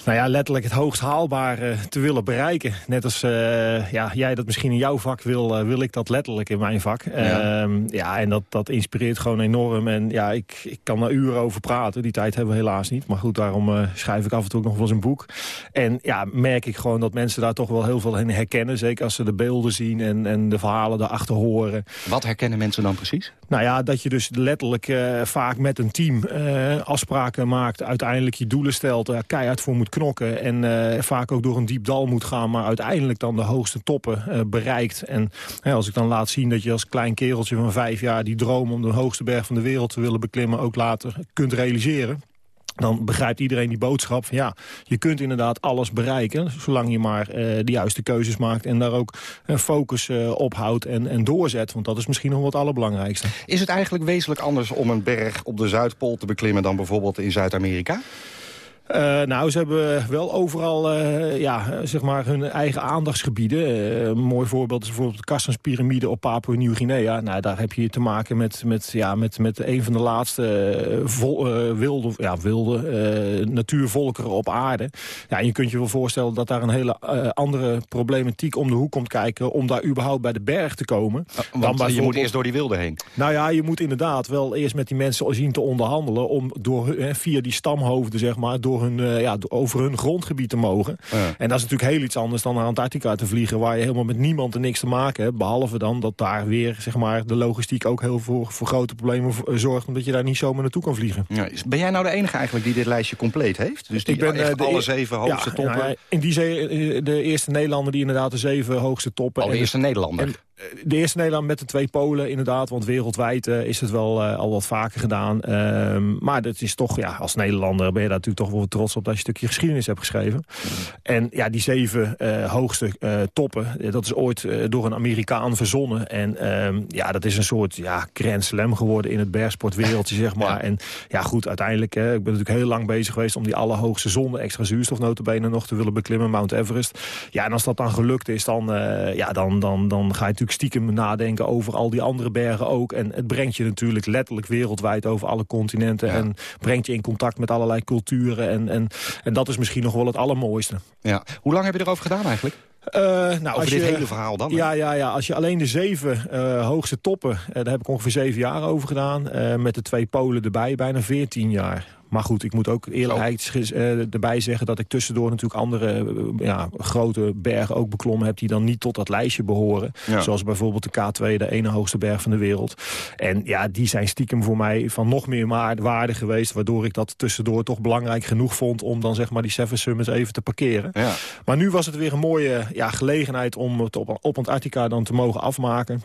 S18: Nou ja, letterlijk het hoogst haalbare te willen bereiken. Net als uh, ja, jij dat misschien in jouw vak wil, uh, wil ik dat letterlijk in mijn vak. Ja, uh, ja en dat, dat inspireert gewoon enorm. En ja, ik, ik kan daar uren over praten. Die tijd hebben we helaas niet. Maar goed, daarom uh, schrijf ik af en toe ook nog wel eens een boek. En ja, merk ik gewoon dat mensen daar toch wel heel veel in herkennen. Zeker als ze de beelden zien en, en de verhalen daarachter horen.
S8: Wat herkennen mensen dan precies?
S18: Nou ja, dat je dus letterlijk vaak met een team afspraken maakt. Uiteindelijk je doelen stelt. keihard voor moet knokken en uh, vaak ook door een diep dal moet gaan... maar uiteindelijk dan de hoogste toppen uh, bereikt. En als ik dan laat zien dat je als klein kereltje van vijf jaar... die droom om de hoogste berg van de wereld te willen beklimmen... ook later kunt realiseren dan begrijpt iedereen die boodschap ja, je kunt inderdaad alles bereiken... zolang je maar uh, de juiste keuzes maakt en daar ook uh, focus op houdt en, en doorzet. Want dat is misschien nog wat allerbelangrijkste.
S8: Is het eigenlijk wezenlijk anders om een berg op de Zuidpool te beklimmen... dan bijvoorbeeld in Zuid-Amerika?
S18: Uh, nou, ze hebben wel overal uh, ja, zeg maar hun eigen aandachtsgebieden. Uh, een mooi voorbeeld is bijvoorbeeld de Kassanspyramide op Papua-Nieuw-Guinea. Nou, daar heb je te maken met, met, ja, met, met een van de laatste vol, wilde, ja, wilde natuurvolkeren op aarde. Ja, en je kunt je wel voorstellen dat daar een hele andere problematiek om de hoek komt kijken... om daar überhaupt bij de berg te komen.
S8: Want dan je moet eerst door die wilde heen.
S18: Nou ja, je moet inderdaad wel eerst met die mensen zien te onderhandelen... om door, via die stamhoofden, zeg maar, door hun, uh, ja, over hun grondgebied te mogen. Ja. En dat is natuurlijk heel iets anders dan naar Antarctica te vliegen... waar je helemaal met niemand en niks te maken hebt. Behalve dan dat daar weer zeg maar, de logistiek ook heel voor, voor grote problemen zorgt... omdat je daar niet zomaar naartoe kan vliegen.
S8: Ja, ben jij nou de enige eigenlijk die dit lijstje compleet heeft? Dus die ik ben uh, de alle zeven hoogste toppen?
S18: Nou, in die zee, de eerste Nederlander die inderdaad de zeven hoogste toppen...
S8: Oh, de eerste Nederlander?
S18: De eerste Nederland met de twee Polen, inderdaad. Want wereldwijd uh, is het wel uh, al wat vaker gedaan. Uh, maar dat is toch, ja, als Nederlander ben je daar natuurlijk toch wel trots op... dat je een stukje geschiedenis hebt geschreven. En ja, die zeven hoogste toppen, dat is ooit door een Amerikaan verzonnen. En ehm, ja, dat is een soort ja, grand slam geworden in het bergsportwereldje, zeg maar. En ja, goed, uiteindelijk, ik ben natuurlijk heel lang bezig geweest... om die allerhoogste zone, extra zuurstofnotenbenen nog te willen beklimmen, Mount Everest. Ja, en als dat dan gelukt is, dan, ja, dan, dan, dan ga je natuurlijk stiekem nadenken over al die andere bergen ook. En het brengt je natuurlijk letterlijk wereldwijd over alle continenten. Ja. En brengt je in contact met allerlei culturen. En, en, en dat is misschien nog wel het allermooiste.
S8: Ja. Hoe lang heb je erover gedaan eigenlijk?
S18: Uh, nou,
S8: Over
S18: als
S8: dit
S18: je,
S8: hele verhaal dan?
S18: Ja, ja, ja, als je alleen de zeven uh, hoogste toppen... Uh, daar heb ik ongeveer zeven jaar over gedaan. met de twee polen erbij, bijna veertien jaar. Maar goed, ik moet ook eerlijk uh, erbij zeggen... dat ik tussendoor natuurlijk andere uh, ja, grote bergen ook beklommen heb... die dan niet tot dat lijstje behoren. Ja. Zoals bijvoorbeeld de K2, de ene hoogste berg van de wereld. En ja, die zijn stiekem voor mij van nog meer waarde geweest... waardoor ik dat tussendoor toch belangrijk genoeg vond... om dan zeg maar die Seven Summits even te parkeren.
S8: Ja.
S18: Maar nu was het weer een mooie ja, gelegenheid om het op, op Antarctica dan te mogen afmaken...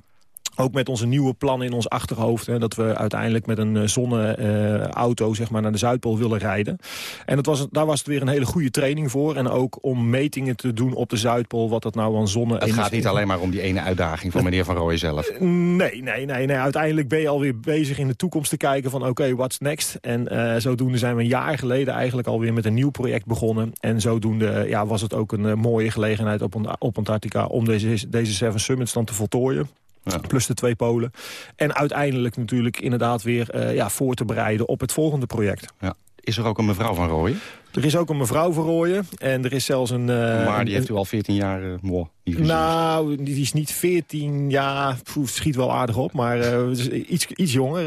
S18: Ook met onze nieuwe plannen in ons achterhoofd. Hè, dat we uiteindelijk met een zonneauto uh, zeg maar, naar de Zuidpool willen rijden. En dat was, daar was het weer een hele goede training voor. En ook om metingen te doen op de Zuidpool. Wat dat nou aan zonne...
S8: Het gaat niet alleen maar om die ene uitdaging van meneer Van Rooij zelf.
S18: Nee, nee, nee, nee. Uiteindelijk ben je alweer bezig in de toekomst te kijken van oké, okay, what's next? En uh, zodoende zijn we een jaar geleden eigenlijk alweer met een nieuw project begonnen. En zodoende ja, was het ook een uh, mooie gelegenheid op, op Antarctica om deze, deze Seven Summits dan te voltooien. Ja. Plus de twee polen. En uiteindelijk natuurlijk inderdaad weer uh, ja, voor te bereiden op het volgende project.
S8: Ja. Is er ook een mevrouw van Rooyen?
S18: Er is ook een mevrouw Verrooyen. En er is zelfs een... Uh,
S8: maar die heeft u al 14 jaar uh, mooi.
S18: Nou, die is niet 14 jaar, schiet wel aardig op. Maar uh, iets, iets jonger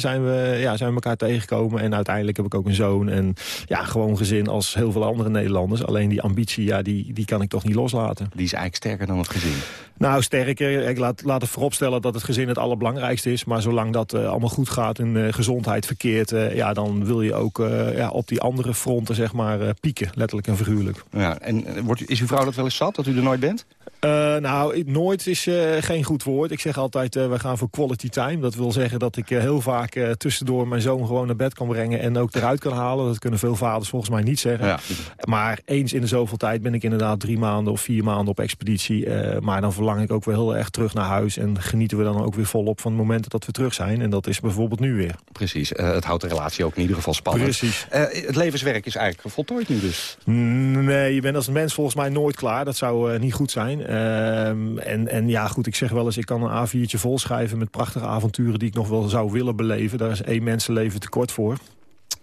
S18: zijn, we, ja, zijn we elkaar tegengekomen. En uiteindelijk heb ik ook een zoon. En ja, gewoon gezin als heel veel andere Nederlanders. Alleen die ambitie, ja, die, die kan ik toch niet loslaten.
S8: Die is eigenlijk sterker dan het gezin?
S18: Nou, sterker. Ik laat, laat het vooropstellen dat het gezin het allerbelangrijkste is. Maar zolang dat allemaal goed gaat en gezondheid verkeert... ja, dan wil je ook ja, op die andere fronten zeg maar, pieken. Letterlijk en figuurlijk.
S8: Ja, en wordt, is uw vrouw dat wel eens zat, dat u er nooit bent?
S18: Uh, nou, nooit is uh, geen goed woord. Ik zeg altijd, uh, we gaan voor quality time. Dat wil zeggen dat ik heel vaak tussendoor mijn zoon gewoon naar bed kan brengen... en ook eruit kan halen. Dat kunnen veel vaders volgens mij niet zeggen. Ja. Maar eens in de zoveel tijd ben ik inderdaad drie maanden of vier maanden op expeditie. maar dan verlang ik ook weer heel erg terug naar huis... en genieten we dan ook weer volop van het moment dat we terug zijn. En dat is bijvoorbeeld nu weer.
S8: Precies, het houdt de relatie ook in ieder geval spannend.
S18: Precies.
S8: het levenswerk is eigenlijk voltooid nu dus.
S18: Nee, je bent als mens volgens mij nooit klaar. Dat zou niet goed zijn. Ehm, en, en ja, goed, ik zeg wel eens, ik kan een A4'tje volschrijven... met prachtige avonturen die ik nog wel zou willen beleven. Daar is één mensenleven tekort voor.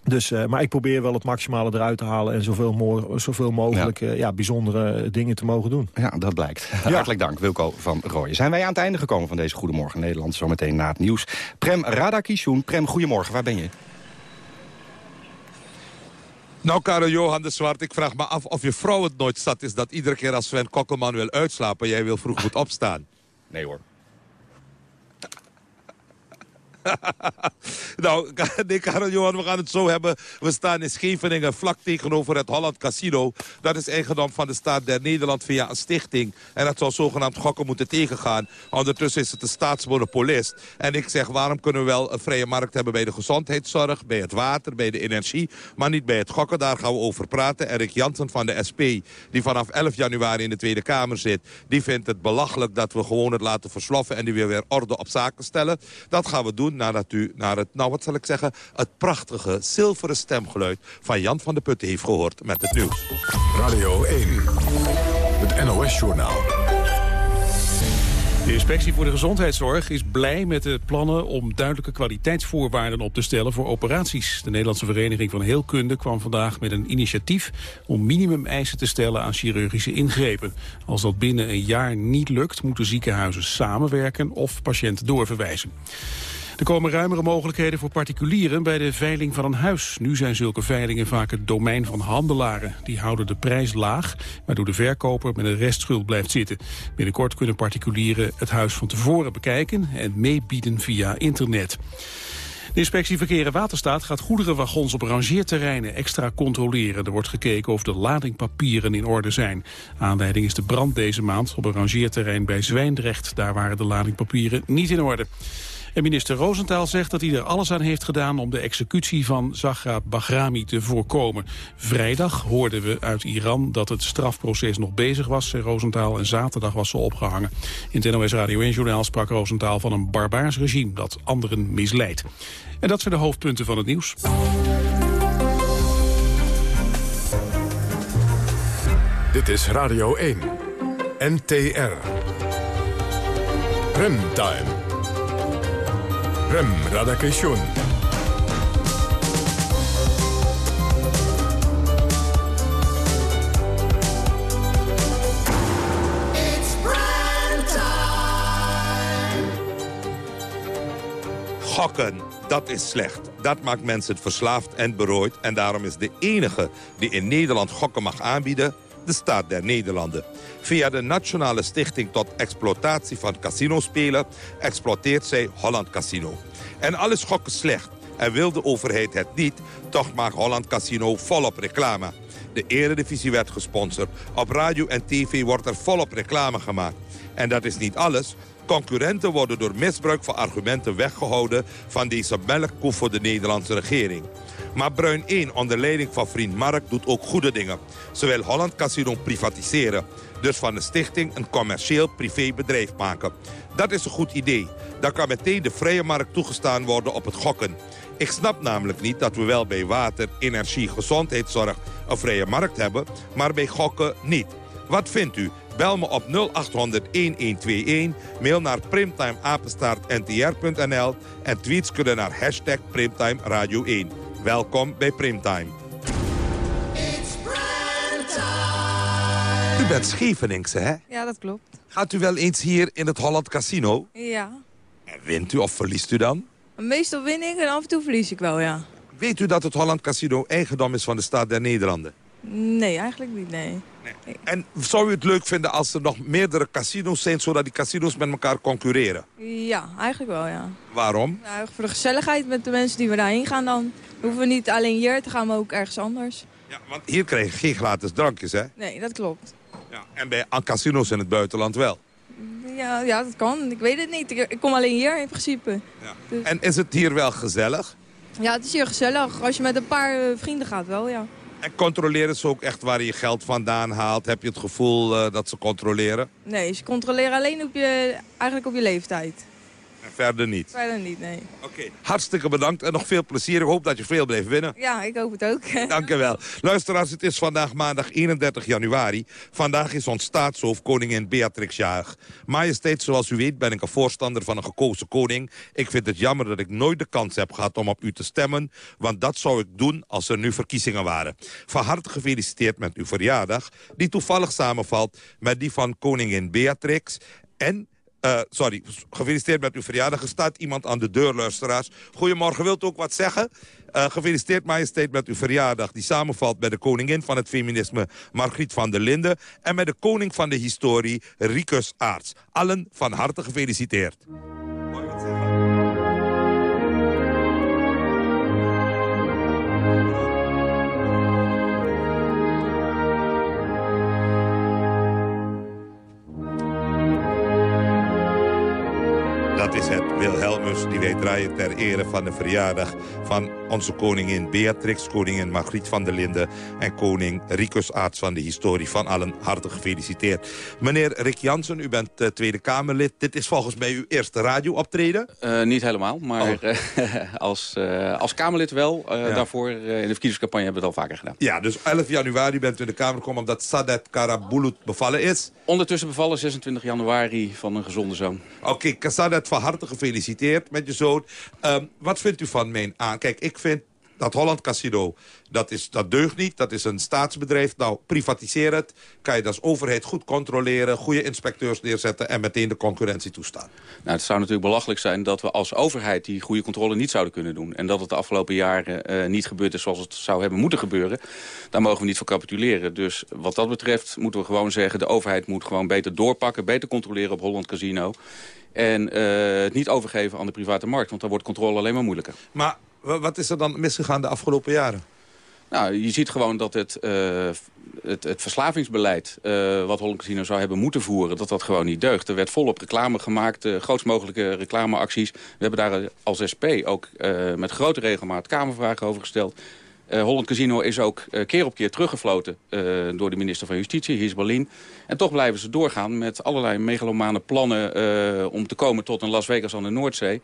S18: Dus, uh, maar ik probeer wel het maximale eruit te halen... en zoveel, mo zoveel mogelijk ja. Uh, ja. bijzondere dingen te mogen doen.
S8: Ja, dat blijkt. Ja. Hartelijk dank, Wilco van Rooyen. Zijn wij aan het einde gekomen van deze Goedemorgen Nederland... zometeen na het nieuws. Prem Radakishun. Prem, goedemorgen, waar ben je?
S19: Nou, Karel Johan de Zwart, ik vraag me af of je vrouw het nooit zat is... dat iedere keer als Sven Kokkelman wil uitslapen... jij wil vroeg moet opstaan.
S8: Nee hoor.
S19: nou, nee, Karel Johan, we gaan het zo hebben. We staan in Scheveningen vlak tegenover het Holland Casino. Dat is eigendom van de staat der Nederland via een stichting. En dat zou zogenaamd gokken moeten tegengaan. Ondertussen is het een staatsmonopolist. En ik zeg, waarom kunnen we wel een vrije markt hebben bij de gezondheidszorg... bij het water, bij de energie, maar niet bij het gokken? Daar gaan we over praten. Erik Jansen van de SP, die vanaf 11 januari in de Tweede Kamer zit... die vindt het belachelijk dat we gewoon het laten versloffen... en die weer weer orde op zaken stellen. Dat gaan we doen nadat u naar het, nou wat zal ik zeggen... het prachtige zilveren stemgeluid van Jan van der Putten heeft gehoord met het nieuws.
S3: Radio 1, het NOS-journaal.
S4: De inspectie voor de gezondheidszorg is blij met de plannen om duidelijke kwaliteitsvoorwaarden op te stellen voor operaties. De Nederlandse Vereniging van Heelkunde kwam vandaag met een initiatief om minimumeisen te stellen aan chirurgische ingrepen. Als dat binnen een jaar niet lukt, moeten ziekenhuizen samenwerken of patiënten doorverwijzen. Er komen ruimere mogelijkheden voor particulieren bij de veiling van een huis. Nu zijn zulke veilingen vaak het domein van handelaren. Die houden de prijs laag, waardoor de verkoper met een restschuld blijft zitten. Binnenkort kunnen particulieren het huis van tevoren bekijken en meebieden via internet. De inspectie Verkeer en Waterstaat gaat goederenwagons op rangeerterreinen extra controleren. Er wordt gekeken of de ladingpapieren in orde zijn. Aanleiding is de brand deze maand op een rangeerterrein bij Zwijndrecht. Daar waren de ladingpapieren niet in orde. En minister Rosenthal zegt dat hij er alles aan heeft gedaan om de executie van Zahra Bahrami te voorkomen. Vrijdag hoorden we uit Iran dat het strafproces nog bezig was, zei Rosenthal, en zaterdag was ze opgehangen. In het NOS Radio 1-journaal sprak Rosenthal van een barbaars regime dat anderen misleidt. En dat zijn de hoofdpunten van het nieuws.
S3: Dit is Radio 1, NTR. Remtime. Rem Radakation.
S19: Gokken, dat is slecht. Dat maakt mensen verslaafd en berooid. En daarom is de enige die in Nederland gokken mag aanbieden... de staat der Nederlanden. Via de Nationale Stichting tot Exploitatie van Casinospelen... exploiteert zij Holland Casino. En alles gokken slecht. En wil de overheid het niet, toch maakt Holland Casino volop reclame. De eredivisie werd gesponsord. Op radio en tv wordt er volop reclame gemaakt. En dat is niet alles. Concurrenten worden door misbruik van argumenten weggehouden... van deze melkkoe voor de Nederlandse regering. Maar Bruin 1 onder leiding van vriend Mark doet ook goede dingen. Ze wil Holland Casino privatiseren. Dus van de stichting een commercieel privébedrijf maken. Dat is een goed idee. Dan kan meteen de vrije markt toegestaan worden op het gokken. Ik snap namelijk niet dat we wel bij water, energie, gezondheidszorg een vrije markt hebben, maar bij gokken niet. Wat vindt u? Bel me op 0800-1121, mail naar primtimeapenstaartntr.nl en tweets kunnen naar hashtag Primtime Radio 1. Welkom bij Primtime. U bent Scheveningse, hè?
S20: Ja, dat klopt.
S19: Gaat u wel eens hier in het Holland Casino?
S20: Ja.
S19: En wint u of verliest u dan?
S20: Meestal win ik en af en toe verlies ik wel, ja.
S19: Weet u dat het Holland Casino eigendom is van de staat der Nederlanden?
S20: Nee, eigenlijk niet, nee.
S19: En zou u het leuk vinden als er nog meerdere casino's zijn... zodat die casino's met elkaar concurreren?
S20: Ja, eigenlijk wel, ja.
S19: Waarom?
S20: Nou, voor de gezelligheid met de mensen die we daarheen gaan dan. Hoeven we niet alleen hier te gaan, maar ook ergens anders.
S19: Ja, want hier krijg je geen gratis drankjes, hè?
S20: Nee, dat klopt.
S19: Ja, en bij casino's in het buitenland wel.
S20: Ja, ja, dat kan. Ik weet het niet. Ik, kom alleen hier in principe. Dus-
S19: En is het hier wel gezellig?
S20: Ja, het is hier gezellig. Als je met een paar eh, vrienden gaat wel, ja.
S19: En controleren ze ook echt waar je geld vandaan haalt? Heb je het gevoel eh, dat ze controleren?
S20: Nee, ze controleren alleen op je, eigenlijk op je leeftijd.
S19: Verder niet?
S20: Verder niet, nee.
S19: Oké, hartstikke bedankt en nog veel plezier. Ik hoop dat je veel blijft winnen.
S20: Ja, ik hoop het ook.
S19: Dank u wel. Luisteraars, het is vandaag maandag 31 januari. Vandaag is ons staatshoofd koningin Beatrix jarig. Majesteit, zoals u weet ben ik een voorstander van een gekozen koning. Ik vind het jammer dat ik nooit de kans heb gehad om op u te stemmen. Want dat zou ik doen als er nu verkiezingen waren. Van harte gefeliciteerd met uw verjaardag. Die toevallig samenvalt met die van koningin Beatrix. En eh, sorry, gefeliciteerd met uw verjaardag. Er staat iemand aan de deur, luisteraars. Goedemorgen, wilt u ook wat zeggen? Eh, gefeliciteerd, majesteit, met uw verjaardag... die samenvalt met de koningin van het feminisme, Margriet van der Linden... en met de koning van de historie, Ricus Aarts. Allen van harte gefeliciteerd. Die wij draaien ter ere van de verjaardag van onze koningin Beatrix, koningin Margriet van der Linden en koning Ricus Aarts van de historie. Van allen hartelijk gefeliciteerd. Meneer Rick Jansen, u bent uh, Tweede Kamerlid. Dit is volgens mij uw eerste radiooptreden?
S21: Uh, niet helemaal, maar
S19: Oh.
S21: uh, als, uh, als Kamerlid wel.
S19: Ja.
S21: Daarvoor in de verkiezingscampagne hebben we het al vaker gedaan.
S19: Ja, dus 11 januari bent u in de Kamer gekomen omdat Sadet Karabulut bevallen is.
S21: Ondertussen bevallen 26 januari van een gezonde zoon.
S19: Oké, okay, Sadet, van harte gefeliciteerd met je zoon. Um, wat vindt u van mijn aan? Kijk, ik vind dat Holland Casino, dat, is, dat deugt niet. Dat is een staatsbedrijf. Nou, privatiseer het. Kan je als overheid goed controleren. Goede inspecteurs neerzetten. En meteen de concurrentie toestaan.
S21: Nou, het zou natuurlijk belachelijk zijn dat we als overheid die goede controle niet zouden kunnen doen. En dat het de afgelopen jaren uh, niet gebeurd is zoals het zou hebben moeten gebeuren. Daar mogen we niet voor capituleren. Dus wat dat betreft moeten we gewoon zeggen... de overheid moet gewoon beter doorpakken. Beter controleren op Holland Casino. En uh, het niet overgeven aan de private markt. Want dan wordt controle alleen maar moeilijker.
S19: Maar wat is er dan misgegaan de afgelopen jaren?
S21: Nou, je ziet gewoon dat het, uh, het, het verslavingsbeleid... Uh, wat Holland Casino zou hebben moeten voeren, dat dat gewoon niet deugt. Er werd volop reclame gemaakt, uh, grootst mogelijke reclameacties. We hebben daar als SP ook met grote regelmaat kamervragen over gesteld. Holland Casino is ook keer op keer teruggefloten door de minister van Justitie, Hies Berlin. En toch blijven ze doorgaan met allerlei megalomane plannen... om te komen tot een Las Vegas aan de Noordzee.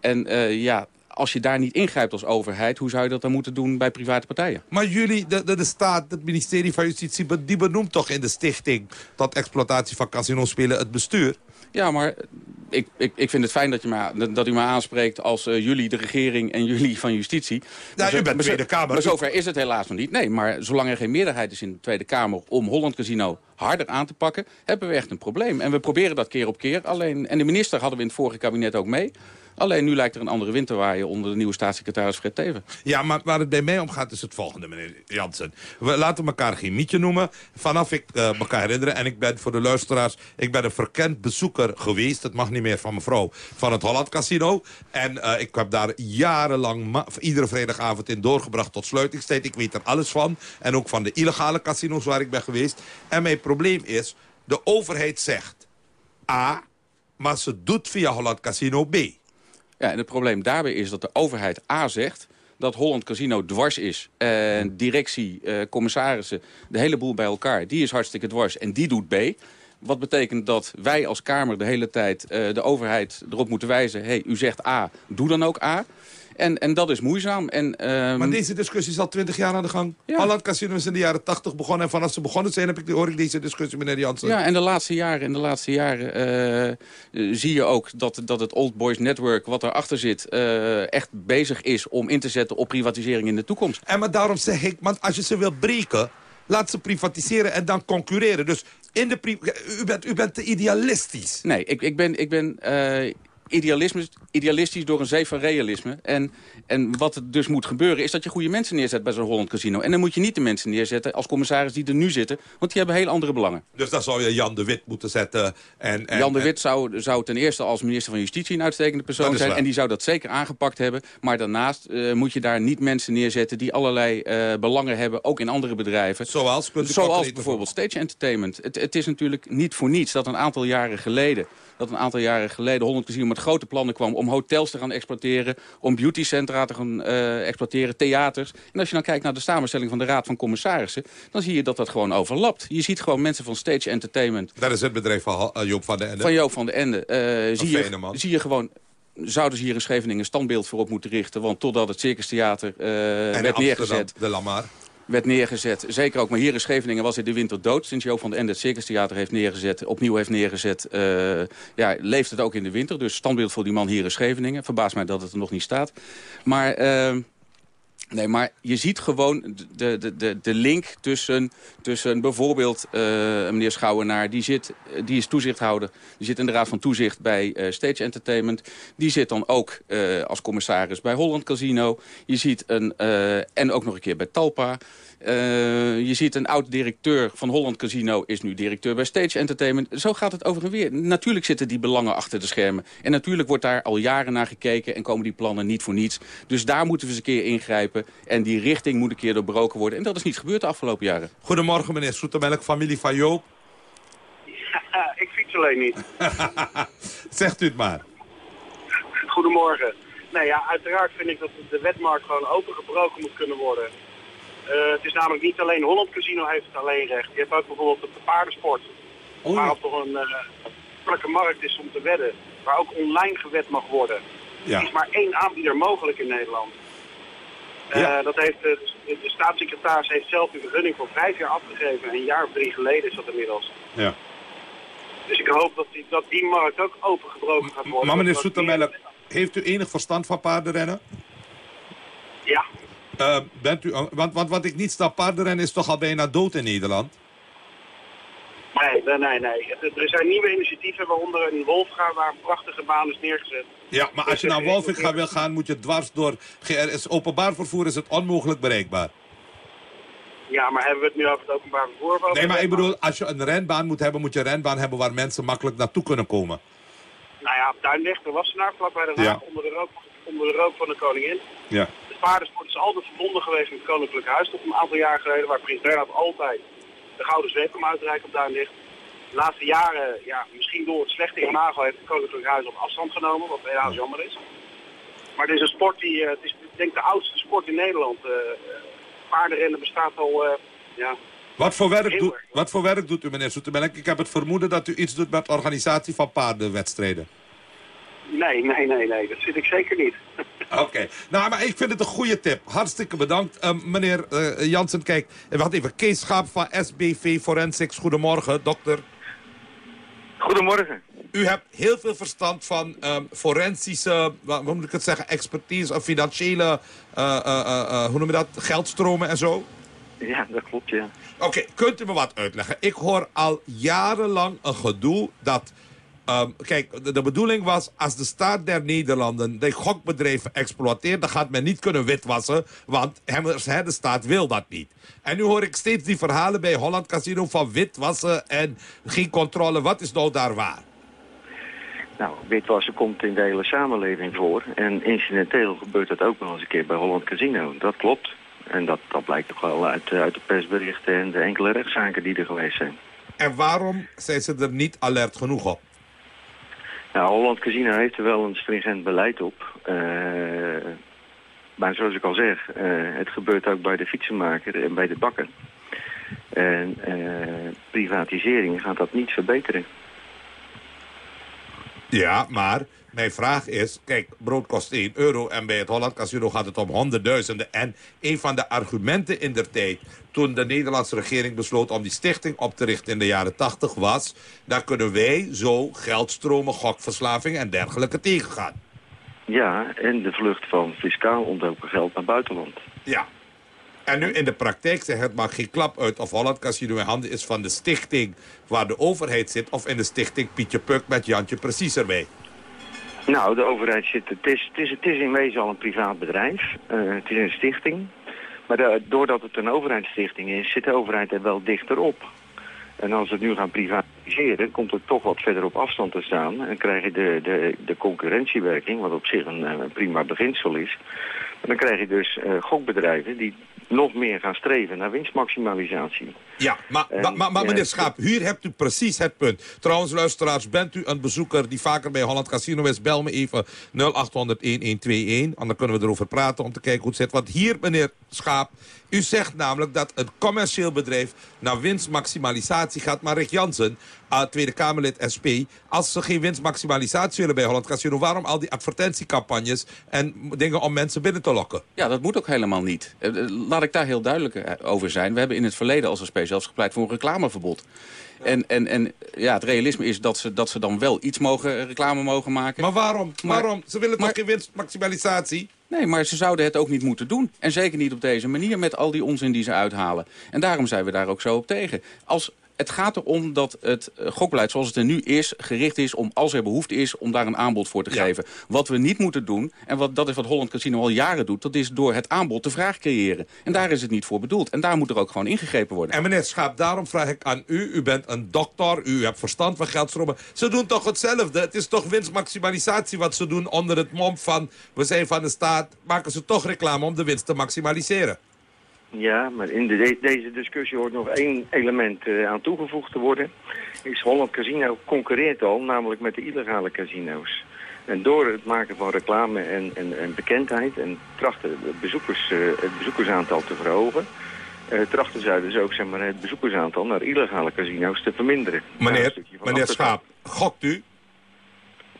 S21: En ja, als je daar niet ingrijpt als overheid... hoe zou je dat dan moeten doen bij private partijen?
S19: Maar jullie, de, de, de staat, het ministerie van Justitie... die benoemt toch in de stichting... tot exploitatie van casinospelen het bestuur?
S21: Ja, maar ik, ik, ik vind het fijn dat, je me, dat u me aanspreekt als uh, jullie, de regering en jullie van justitie.
S19: Ja, u bent Tweede Kamer.
S21: Maar zover is het helaas nog niet. Nee, maar zolang er geen meerderheid is in de Tweede Kamer om Holland Casino harder aan te pakken, hebben we echt een probleem. En we proberen dat keer op keer. Alleen, en de minister hadden we in het vorige kabinet ook mee. Alleen nu lijkt er een andere wind te waaien onder de nieuwe staatssecretaris Fred Teven.
S19: Ja, maar waar het bij mij om gaat is het volgende, meneer Jansen. We laten elkaar geen mietje noemen. Vanaf ik uh, elkaar herinneren, en ik ben voor de luisteraars... ik ben een verkend bezoeker geweest, het mag niet meer van mevrouw... van het Holland Casino. En uh, ik heb daar jarenlang iedere vrijdagavond in doorgebracht tot sluitingstijd. Ik weet er alles van. En ook van de illegale casinos waar ik ben geweest. En mijn probleem is, de overheid zegt A... maar ze doet via Holland Casino B...
S21: Ja, en het probleem daarbij is dat de overheid A zegt dat Holland Casino dwars is. En directie, eh, commissarissen, de hele boel bij elkaar. Die is hartstikke dwars en die doet B. Wat betekent dat wij als Kamer de hele tijd uh, de overheid erop moeten wijzen... hey, u zegt A, doe dan ook A. En, en dat is moeizaam. En, um...
S19: Maar deze discussie is al twintig jaar aan de gang. Ja. Holland Casino is in de jaren tachtig begonnen. En vanaf ze begonnen zijn, heb ik, hoor ik deze discussie, meneer Jansen.
S21: Ja, en de laatste jaren, in de laatste jaren uh, zie je ook dat, dat het Old Boys Network, wat erachter zit... Uh, echt bezig is om in te zetten op privatisering in de toekomst.
S19: En maar daarom zeg ik, want als je ze wil breken... Laat ze privatiseren en dan concurreren. Dus in de u, bent, u bent te idealistisch.
S21: Nee, ik, ik ben... Ik ben uh, idealisme, idealistisch door een zee van realisme. En, en wat er dus moet gebeuren is dat je goede mensen neerzet bij zo'n Holland Casino. En dan moet je niet de mensen neerzetten als commissaris die er nu zitten. Want die hebben heel andere belangen.
S19: Dus dan zou je Jan de Wit moeten zetten. En, en
S21: Jan de Wit zou, zou ten eerste als minister van Justitie een uitstekende persoon zijn. En die zou dat zeker aangepakt hebben. Maar daarnaast uh, moet je daar niet mensen neerzetten die allerlei uh, belangen hebben. Ook in andere bedrijven.
S19: Zoals?
S21: Zoals bijvoorbeeld Stage Entertainment. Het, het is natuurlijk niet voor niets dat een aantal jaren geleden dat een aantal jaren geleden Holland Casino met grote plannen kwam... om hotels te gaan exploiteren, om beautycentra te gaan uh, exploiteren, theaters. En als je dan kijkt naar de samenstelling van de Raad van Commissarissen... dan zie je dat dat gewoon overlapt. Je ziet gewoon mensen van Stage Entertainment...
S19: Dat is het bedrijf van uh, Joop van den Ende.
S21: Van Joop van den Ende. Uh, zie, je, zie je gewoon zouden ze hier in Scheveningen een standbeeld voor op moeten richten. Want totdat het Circus Theater uh, werd neergezet...
S19: de Lamar
S21: werd neergezet. Zeker ook, maar hier in Scheveningen was het de winter dood. Sinds Joop van den Ende het Circus Theater heeft neergezet, opnieuw heeft neergezet... Uh, ja, leeft het ook in de winter. Dus standbeeld voor die man hier in Scheveningen. Verbaast mij dat het er nog niet staat. Maar... Uh, Nee, maar je ziet gewoon de, de, de, de link tussen, tussen bijvoorbeeld uh, meneer Schouwenaar... Die, zit, die is toezichthouder, die zit in de raad van toezicht bij uh, Stage Entertainment. Die zit dan ook als commissaris bij Holland Casino. Je ziet een, en ook nog een keer bij Talpa. Uh, je ziet een oud-directeur van Holland Casino is nu directeur bij Stage Entertainment. Zo gaat het over en weer. Natuurlijk zitten die belangen achter de schermen. En natuurlijk wordt daar al jaren naar gekeken en komen die plannen niet voor niets. Dus daar moeten we eens een keer ingrijpen. En die richting moet een keer doorbroken worden. En dat is niet gebeurd de afgelopen jaren.
S19: Goedemorgen meneer Soetemelk, familie van Joop.
S22: Ja, ik fiets alleen niet.
S19: Zegt u het maar.
S22: Goedemorgen. Nee, ja, uiteraard vind ik dat de wetmarkt gewoon opengebroken moet kunnen worden. Uh, het is namelijk niet alleen Holland Casino heeft het alleen recht. Je hebt ook bijvoorbeeld de paardensport. Oh. Waarop toch een uh, markt is om te wedden. Waar ook online gewed mag worden. Ja. Er is maar één aanbieder mogelijk in Nederland. Uh, ja. dat heeft, de, de, staatssecretaris heeft zelf die vergunning voor vijf jaar afgegeven. Een jaar of drie geleden is dat inmiddels.
S19: Ja.
S22: Dus ik hoop dat die, dat die markt ook opengebroken gaat worden.
S19: Maar meneer Soetermelk, heeft u enig verstand van paardenrennen? Uh, bent u, want, want wat ik niet snap, paardenrennen is toch al bijna dood in Nederland?
S22: Nee, nee, nee. nee. Er zijn nieuwe initiatieven, waaronder een Wolfga, waar een prachtige baan is neergezet.
S19: Ja, maar als je naar Wolfga wil gaan, moet je dwars door GRS. Openbaar vervoer is het onmogelijk bereikbaar.
S22: Ja, maar hebben we het nu over het openbaar vervoer?
S19: Nee, maar ik bedoel, als je een renbaan moet hebben, moet je een renbaan hebben waar mensen makkelijk naartoe kunnen komen.
S22: Nou ja, Duinlicht, er was vlak vlakbij de raad, onder, de rook, onder de rook van de koningin.
S19: Ja
S22: paardensport is altijd verbonden geweest met het Koninklijk Huis. Tot een aantal jaar geleden, waar Prins Bernhard altijd de gouden zweep kwam uitreiken op Duinlicht. De laatste jaren, ja, misschien door het slechte imago, heeft het Koninklijk Huis op afstand genomen, wat helaas jammer is. Maar het is een sport die, uh, het is ik denk de oudste sport in Nederland. Uh, paardenrennen bestaat al, uh, ja...
S19: Wat voor, werk doet, wat voor werk doet u, meneer Soetemelk? Ik heb het vermoeden dat u iets doet met organisatie van paardenwedstrijden.
S22: Nee, nee, nee, nee. Dat zit ik zeker niet.
S19: Oké. Nou, maar ik vind het een goede tip. Hartstikke bedankt, uh, meneer uh, Jansen. Kijk, wacht even. Kees Schaap van SBV Forensics. Goedemorgen, dokter.
S23: Goedemorgen.
S19: U hebt heel veel verstand van um, forensische, wat moet ik het zeggen, expertise of financiële, uh, hoe noem je dat, geldstromen en zo?
S23: Ja, dat klopt, ja.
S19: Oké, kunt u me wat uitleggen? Ik hoor al jarenlang een gedoe dat Um, kijk, de, bedoeling was, als de staat der Nederlanden de gokbedrijven exploiteert, dan gaat men niet kunnen witwassen, want de staat wil dat niet. En nu hoor ik steeds die verhalen bij Holland Casino van witwassen en geen controle. Wat is nou daar waar?
S23: Nou, witwassen komt in de hele samenleving voor. En incidenteel gebeurt dat ook wel eens een keer bij Holland Casino. Dat klopt. En dat, dat blijkt toch wel uit, uit de persberichten en de enkele rechtszaken die er geweest zijn.
S19: En waarom zijn ze er niet alert genoeg op?
S23: Nou, Holland Casino heeft er wel een stringent beleid op. Uh, maar zoals ik al zeg, uh, het gebeurt ook bij de fietsenmaker en bij de bakken. En uh, privatisering gaat dat niet verbeteren.
S19: Ja, maar mijn vraag is, kijk, brood kost 1 euro en bij het Holland Casino gaat het om honderdduizenden. En een van de argumenten in der tijd, toen de Nederlandse regering besloot om die stichting op te richten in de jaren 80 was, daar kunnen wij zo geldstromen, gokverslaving en dergelijke tegengaan.
S23: Ja, en de vlucht van fiscaal ontdoken geld naar buitenland.
S19: Ja. En nu in de praktijk zegt het maakt geen klap uit of Holland Casino in handen is van de stichting waar de overheid zit... of in de stichting Pietje Puk met Jantje precies erbij.
S23: Nou, de overheid zit... Het is, het is, het is in wezen al een privaat bedrijf. Eh, het is een stichting. Maar doordat het een overheidsstichting is, zit de overheid er wel dichterop. En als we het nu gaan privatiseren, komt het toch wat verder op afstand te staan. En krijg je de, de, de concurrentiewerking, wat op zich een, eh, een prima beginsel is. Maar dan krijg je dus eh, gokbedrijven die nog meer gaan streven naar winstmaximalisatie.
S19: Ja, maar, maar, maar, maar meneer Schaap, hier hebt u precies het punt. Trouwens, luisteraars, bent u een bezoeker die vaker bij Holland Casino is... bel me even 0800-1121 en dan kunnen we erover praten om te kijken hoe het zit. Want hier, meneer Schaap, u zegt namelijk dat een commercieel bedrijf... naar winstmaximalisatie gaat. Maar Rick Jansen, uh, Tweede Kamerlid SP... als ze geen winstmaximalisatie willen bij Holland Casino... waarom al die advertentiecampagnes en dingen om mensen binnen te lokken?
S21: Ja, dat moet ook helemaal niet. Eh, eh, Laat ik daar heel duidelijk eh, over zijn. We hebben in het verleden als SP zelfs gepleit voor een reclameverbod. En, en, en ja, het realisme is dat ze, dat ze dan wel iets mogen, reclame mogen maken.
S19: Maar waarom? waarom? Ze willen toch geen winstmaximalisatie?
S21: Nee, maar ze zouden het ook niet moeten doen. En zeker niet op deze manier met al die onzin die ze uithalen. En daarom zijn we daar ook zo op tegen. Als het gaat erom dat het eh, gokbeleid zoals het er nu is... gericht is om, als er behoefte is, om daar een aanbod voor te geven. Wat we niet moeten doen, en wat, dat is wat Holland Casino al jaren doet... dat is door het aanbod de vraag creëren. En daar is het niet voor bedoeld. En daar moet er ook gewoon ingegrepen worden.
S19: En meneer Schaap, daarom vraag ik aan u. U bent een dokter, u hebt verstand van geldstromen. Ze doen toch hetzelfde? Het is toch winstmaximalisatie wat ze doen onder het mom van... we zijn van de staat, maken ze toch reclame om de winst te maximaliseren.
S23: Ja, maar in de, de- deze discussie hoort nog één element eh, aan toegevoegd te worden. Is Holland Casino concurreert al, namelijk met de illegale casino's. En door het maken van reclame en, en, en bekendheid en trachten bezoekers, eh, het bezoekersaantal te verhogen... eh, trachten zij dus ook zeg maar, het bezoekersaantal naar illegale casino's te verminderen.
S19: Meneer, meneer Schaap, gokt u?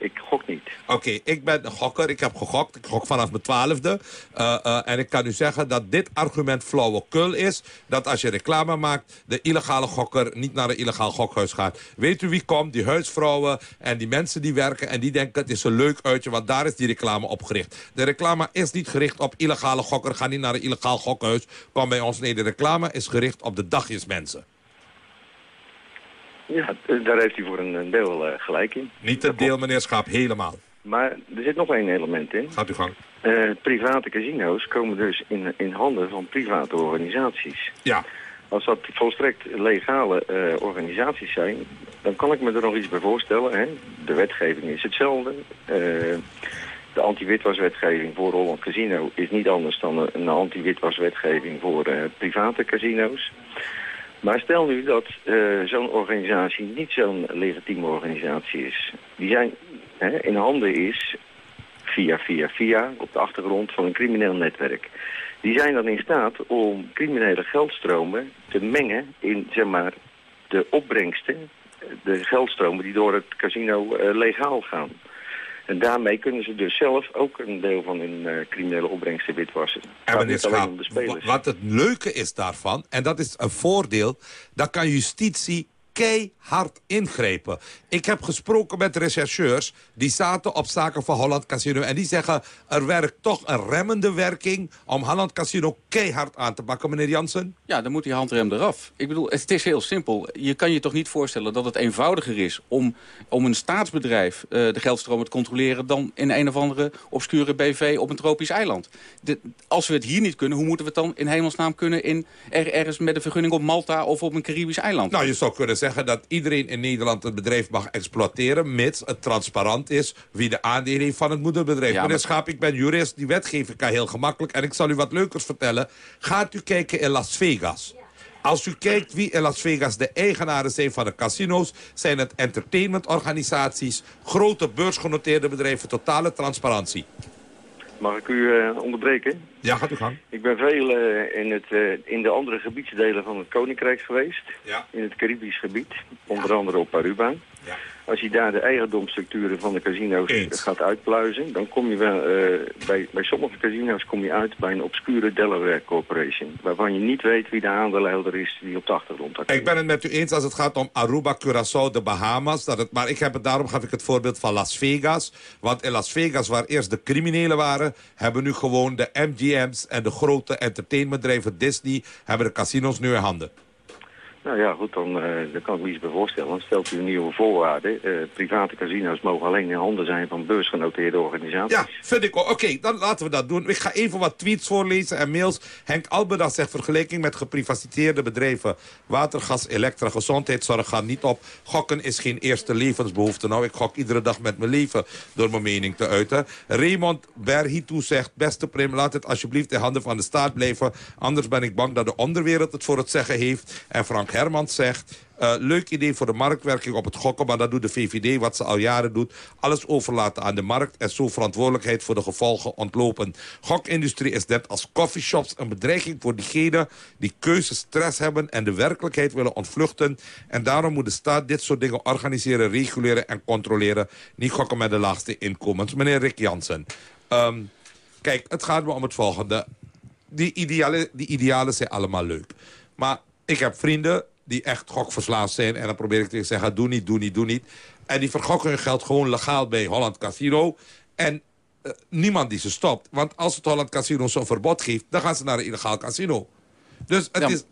S23: Ik gok niet.
S19: Oké, ik ben een gokker. Ik heb gegokt. Ik gok vanaf mijn twaalfde. Eh, eh, en ik kan u zeggen dat dit argument flauwekul is. Dat als je reclame maakt, de illegale gokker niet naar een illegaal gokhuis gaat. Weet u wie komt? Die huisvrouwen en die mensen die werken. En die denken het is een leuk uitje, want daar is die reclame op gericht. De reclame is niet gericht op illegale gokker. Ga niet naar een illegaal gokhuis. Kom bij ons. Nee, de reclame is gericht op de dagjesmensen.
S23: Ja, daar heeft u voor een, deel eh, gelijk in.
S19: Niet het deel, meneer Schaap, helemaal.
S23: Maar er zit nog één element in.
S19: Gaat u gang.
S23: Eh, private casino's komen dus in, in handen van private organisaties.
S19: Ja.
S23: Als dat volstrekt legale eh, organisaties zijn, dan kan ik me er nog iets bij voorstellen. Hè? De wetgeving is hetzelfde. De anti-witwaswetgeving voor Holland Casino is niet anders dan een- anti-witwaswetgeving voor private casino's. Maar stel nu dat eh, zo'n organisatie niet zo'n legitieme organisatie is. Die zijn hè, in handen is via, via, via, op de achtergrond van een crimineel netwerk. Die zijn dan in staat om criminele geldstromen te mengen in, zeg maar, de opbrengsten, de geldstromen die door het casino eh, legaal gaan. En daarmee kunnen ze dus zelf ook een deel van hun eh, criminele opbrengsten witwassen.
S19: En
S23: gaat
S19: meneer
S23: niet alleen
S19: Schaap,
S23: om de spelers.
S19: wa- wat het leuke is daarvan, en dat is een voordeel... dan kan justitie keihard ingrepen. Ik heb gesproken met rechercheurs die zaten op zaken van Holland Casino... en die zeggen, er werkt toch een remmende werking... om Holland Casino keihard aan te pakken, meneer Jansen?
S21: Ja, dan moet die handrem eraf. Ik bedoel, het is heel simpel. Je kan je toch niet voorstellen dat het eenvoudiger is... om, om een staatsbedrijf eh, de geldstromen te controleren... dan in een of andere obscure BV op een tropisch eiland. De, als we het hier niet kunnen, hoe moeten we het dan in hemelsnaam kunnen... In, er, ergens met een vergunning op Malta of op een Caribisch eiland?
S19: Nou, je zou kunnen zeggen dat iedereen in Nederland het bedrijf mag exploiteren... mits het transparant is wie de aandelen heeft van het moederbedrijf.
S21: Ja,
S19: Meneer
S21: maar-
S19: Schaap, ik ben jurist, die wetgeving kan heel gemakkelijk. En ik zal u wat leukers vertellen. Gaat u kijken in Las Vegas. Als u kijkt wie in Las Vegas de eigenaren zijn van de casino's... zijn het entertainmentorganisaties, grote beursgenoteerde bedrijven... totale transparantie.
S23: Mag ik u eh, onderbreken?
S19: Ja, gaat u gang.
S23: Ik ben veel eh, in, het, eh, in de andere gebiedsdelen van het Koninkrijk geweest.
S19: Ja.
S23: In het Caribisch gebied. Onder andere op Aruba.
S19: Ja.
S23: Als je daar de eigendomsstructuren van de casino's gaat uitpluizen... dan kom je wel, eh, bij, bij sommige casino's kom je uit bij een obscure Delaware Corporation... waarvan je niet weet wie de aandeelhouder is die op de achtergrond acteert.
S19: Ik ben het met u eens als het gaat om Aruba, Curaçao, de Bahamas. Dat het, maar ik heb het, daarom gaf ik het voorbeeld van Las Vegas. Want in Las Vegas, waar eerst de criminelen waren... hebben nu gewoon de MGM's en de grote entertainmentbedrijven Disney... hebben de casinos nu in handen.
S23: Nou ja, goed, dan, uh, dan kan ik me iets bij voorstellen. Dan stelt u nieuwe voorwaarde. Uh, private casino's mogen alleen in handen zijn van beursgenoteerde organisaties.
S19: Ja, vind ik ook. Oké, dan laten we dat doen. Ik ga even wat tweets voorlezen en mails. Henk Alberda zegt vergelijking met geprivatiseerde bedrijven. Watergas, elektra, gezondheidszorg gaan niet op. Gokken is geen eerste levensbehoefte. Nou, ik gok iedere dag met mijn leven door mijn mening te uiten. Raymond Berhitu zegt, beste Prim, laat het alsjeblieft in handen van de staat blijven. Anders ben ik bang dat de onderwereld het voor het zeggen heeft. En Frank Hermans zegt... Uh, leuk idee voor de marktwerking op het gokken, maar dat doet de VVD wat ze al jaren doet. Alles overlaten aan de markt en zo verantwoordelijkheid voor de gevolgen ontlopen. Gokindustrie is net als coffeeshops een bedreiging voor diegenen die keuzestress hebben en de werkelijkheid willen ontvluchten. En daarom moet de staat dit soort dingen organiseren, reguleren en controleren. Niet gokken met de laagste inkomens. Meneer Rick Jansen, um, kijk, het gaat me om het volgende. Die idealen, die idealen zijn allemaal leuk. Maar ik heb vrienden die echt gokverslaafd zijn. En dan probeer ik te zeggen, doe niet, doe niet, doe niet. En die vergokken hun geld gewoon legaal bij Holland Casino. En uh, niemand die ze stopt. Want als het Holland Casino zo'n verbod geeft... dan gaan ze naar een illegaal casino. Dus het
S21: Ja,
S19: is...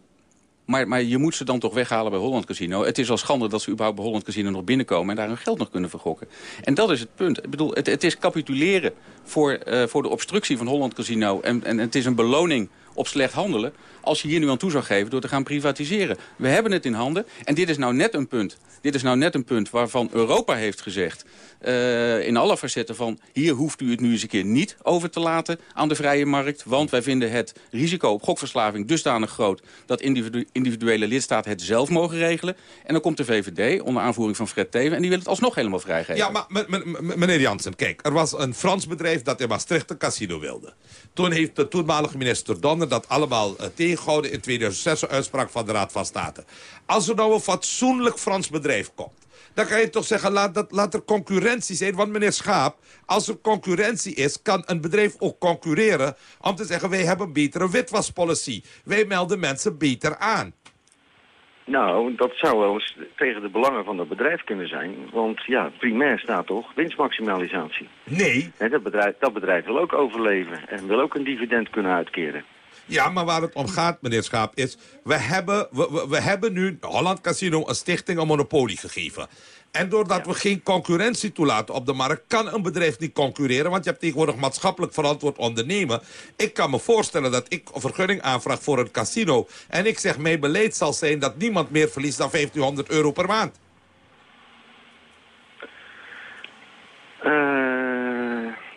S21: Maar, maar je moet ze dan toch weghalen bij Holland Casino. Het is al schande dat ze überhaupt bij Holland Casino nog binnenkomen... en daar hun geld nog kunnen vergokken. En dat is het punt. Ik bedoel, het, het is capituleren voor, eh, voor de obstructie van Holland Casino. En, en het is een beloning op slecht handelen... als je hier nu aan toe zou geven door te gaan privatiseren. We hebben het in handen. En dit is nou net een punt. Dit is nou net een punt waarvan Europa heeft gezegd... eh, in alle facetten van... hier hoeft u het nu eens een keer niet over te laten aan de vrije markt... want wij vinden het risico op gokverslaving dusdanig groot... dat individu individuele lidstaten het zelf mogen regelen. En dan komt de VVD onder aanvoering van Fred Teven... en die wil het alsnog helemaal vrijgeven.
S19: Ja, maar meneer Jansen, kijk. Er was een Frans bedrijf dat in Maastricht een casino wilde. Toen heeft de toenmalige minister Donner dat allemaal uh, in 2006 een uitspraak van de Raad van State. Als er nou een fatsoenlijk Frans bedrijf komt... dan kan je toch zeggen, laat, dat, laat er concurrentie zijn. Want meneer Schaap, als er concurrentie is... kan een bedrijf ook concurreren om te zeggen... wij hebben een betere witwaspolicy. Wij melden mensen beter aan.
S23: Nou, dat zou wel eens tegen de belangen van het bedrijf kunnen zijn. Want ja, primair staat toch winstmaximalisatie.
S19: Nee.
S23: En dat, bedrijf, dat bedrijf wil ook overleven en wil ook een dividend kunnen uitkeren.
S19: Ja, maar waar het om gaat, meneer Schaap, is... we hebben, we, we, we hebben nu Holland Casino een stichting een monopolie gegeven. En doordat we geen concurrentie toelaten op de markt... kan een bedrijf niet concurreren, want je hebt tegenwoordig maatschappelijk verantwoord ondernemen. Ik kan me voorstellen dat ik een vergunning aanvraag voor een casino... en ik zeg, mijn beleid zal zijn dat niemand meer verliest dan 1500 euro per maand.
S23: Uh,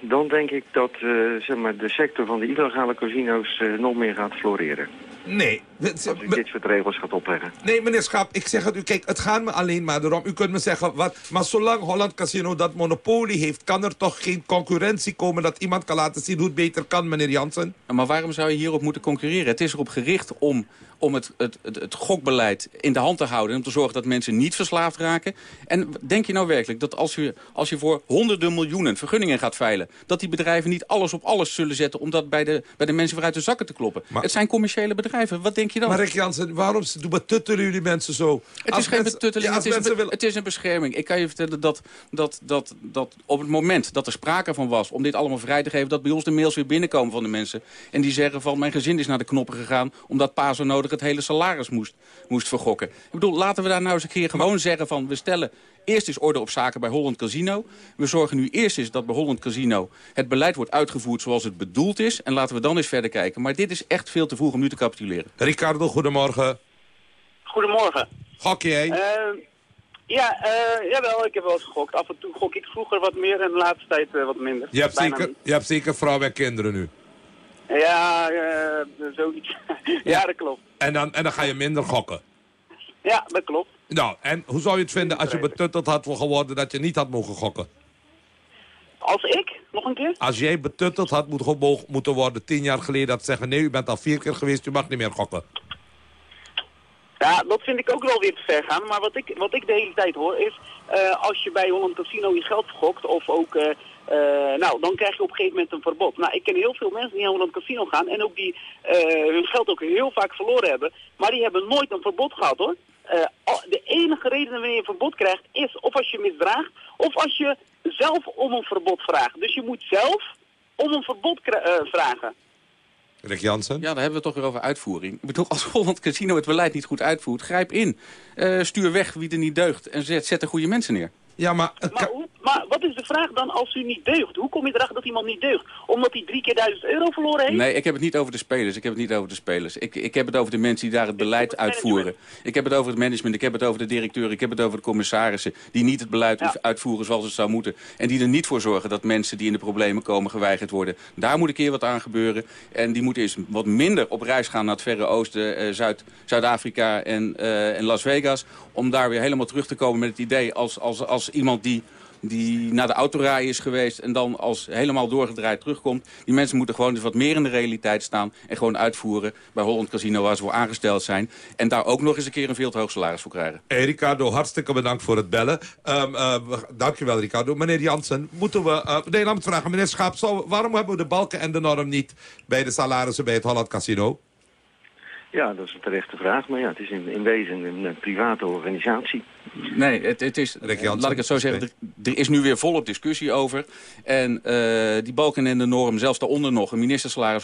S23: dan denk ik dat uh, zeg maar, de sector van de illegale casino's uh, nog meer gaat floreren.
S19: Nee.
S23: Als u dit soort regels gaat opleggen.
S19: Nee, meneer Schaap, ik zeg het u. Kijk, het gaat me alleen maar erom. U kunt me zeggen, wat, maar zolang Holland Casino dat monopolie heeft... kan er toch geen concurrentie komen dat iemand kan laten zien hoe het beter kan, meneer Jansen?
S21: Maar waarom zou je hierop moeten concurreren? Het is erop gericht om, om het, het, het, het gokbeleid in de hand te houden... en om te zorgen dat mensen niet verslaafd raken. En denk je nou werkelijk dat als je, als je voor honderden miljoenen vergunningen gaat veilen... dat die bedrijven niet alles op alles zullen zetten... om dat bij de, bij de mensen weer uit de zakken te kloppen? Maar, het zijn commerciële bedrijven. Wat denk je dan?
S19: Maar Rick Jansen, waarom betuttelen jullie mensen zo?
S21: Het is geen betutteling, ja, het, is een, willen... het is een bescherming. Ik kan je vertellen dat, dat, dat, dat op het moment dat er sprake van was... om dit allemaal vrij te geven, dat bij ons de mails weer binnenkomen van de mensen. En die zeggen van, mijn gezin is naar de knoppen gegaan... omdat pa zo nodig het hele salaris moest, moest vergokken. Ik bedoel, laten we daar nou eens een keer gewoon maar... zeggen van... we stellen Eerst is orde op zaken bij Holland Casino. We zorgen nu eerst eens dat bij Holland Casino het beleid wordt uitgevoerd zoals het bedoeld is. En laten we dan eens verder kijken. Maar dit is echt veel te vroeg om nu te capituleren.
S19: Ricardo, goedemorgen.
S24: Goedemorgen.
S19: Gok jij?
S24: Uh, ja, uh, jawel, ik heb wel eens gegokt. Af en toe gok ik vroeger wat meer en de laatste tijd uh, wat minder.
S19: Je hebt, zeker, je hebt zeker vrouwen en kinderen nu?
S24: Ja, zoiets. ja. dat klopt.
S19: En dan, en dan ga je minder gokken?
S24: Ja, dat klopt.
S19: Nou, en hoe zou je het vinden als je betutteld had geworden dat je niet had mogen gokken?
S24: Als ik? Nog een keer?
S19: Als jij betutteld had moeten worden tien jaar geleden... dat zeggen, nee, u bent al vier keer geweest, u mag niet meer gokken.
S24: Ja, dat vind ik ook wel weer te ver gaan. Maar wat ik, wat ik de hele tijd hoor is, eh, als je bij Holland Casino je geld vergokt of ook... eh, eh, nou, dan krijg je op een gegeven moment een verbod. Nou, ik ken heel veel mensen die naar Holland Casino gaan en ook die eh, hun geld ook heel vaak verloren hebben. Maar die hebben nooit een verbod gehad hoor. Eh, de enige reden wanneer je een verbod krijgt is of als je misdraagt of als je zelf om een verbod vraagt. Dus je moet zelf om een verbod eh, vragen.
S19: Rick Jansen?
S21: Ja, daar hebben we het toch weer over uitvoering. Ik bedoel, als Holland Casino het beleid niet goed uitvoert, grijp in. Eh, stuur weg wie er niet deugt en zet, zet er goede mensen neer.
S19: Ja, maar...
S24: Maar, hoe, maar wat is de vraag dan als u niet deugt? Hoe kom je erachter dat iemand niet deugt? Omdat hij drie keer duizend euro verloren heeft?
S21: Nee, ik heb het niet over de spelers. Ik heb het niet over de spelers. Ik, ik heb het over de mensen die daar het beleid uitvoeren. Ik heb het over het management, ik heb het over de directeur, ik heb het over de commissarissen... die niet het beleid uitvoeren zoals het zou moeten. En die er niet voor zorgen dat mensen die in de problemen komen geweigerd worden. Daar moet een keer wat aan gebeuren. En die moeten eens wat minder op reis gaan naar het Verre Oosten, eh, Zuid- Zuid-Afrika en, eh, en Las Vegas... om daar weer helemaal terug te komen met het idee als, als, als iemand die die naar de autorij is geweest en dan als helemaal doorgedraaid terugkomt. Die mensen moeten gewoon dus wat meer in de realiteit staan en gewoon uitvoeren bij Holland Casino waar ze voor aangesteld zijn. En daar ook nog eens een keer een veel te hoog salaris voor krijgen.
S19: Hey, Ricardo, hartstikke bedankt voor het bellen. Um, uh, we- dankjewel, Ricardo. Meneer Jansen, moeten we... Uh, nee, laat me het vragen. Meneer Schaap, zou- waarom hebben we de balken en de norm niet... bij de salarissen bij het Holland Casino?
S23: Ja, dat is een terechte vraag. Maar ja, het is in, in wezen een, private organisatie.
S21: Nee, het, het is, laat ik het zo zeggen, er, er is nu weer volop discussie over. En eh, die balken en de norm, zelfs daaronder nog, een ministersalaris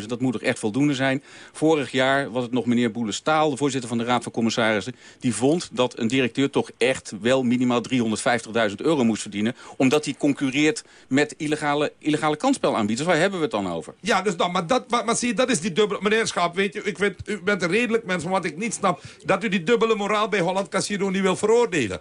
S21: 188.000, dat moet toch echt voldoende zijn. Vorig jaar was het nog meneer Boele Staal, de voorzitter van de Raad van Commissarissen, die vond dat een directeur toch echt wel minimaal 350.000 euro moest verdienen, omdat hij concurreert met illegale, illegale kansspelaanbieders. Waar hebben we het dan over?
S19: Ja, dus dan, maar, dat, maar, maar zie je, dat is die dubbele... Meneer Schaap, weet je, ik vind, u bent een redelijk mens, maar wat ik niet snap... dat u die dubbele moraal bij Holland Casino niet wil veroordelen.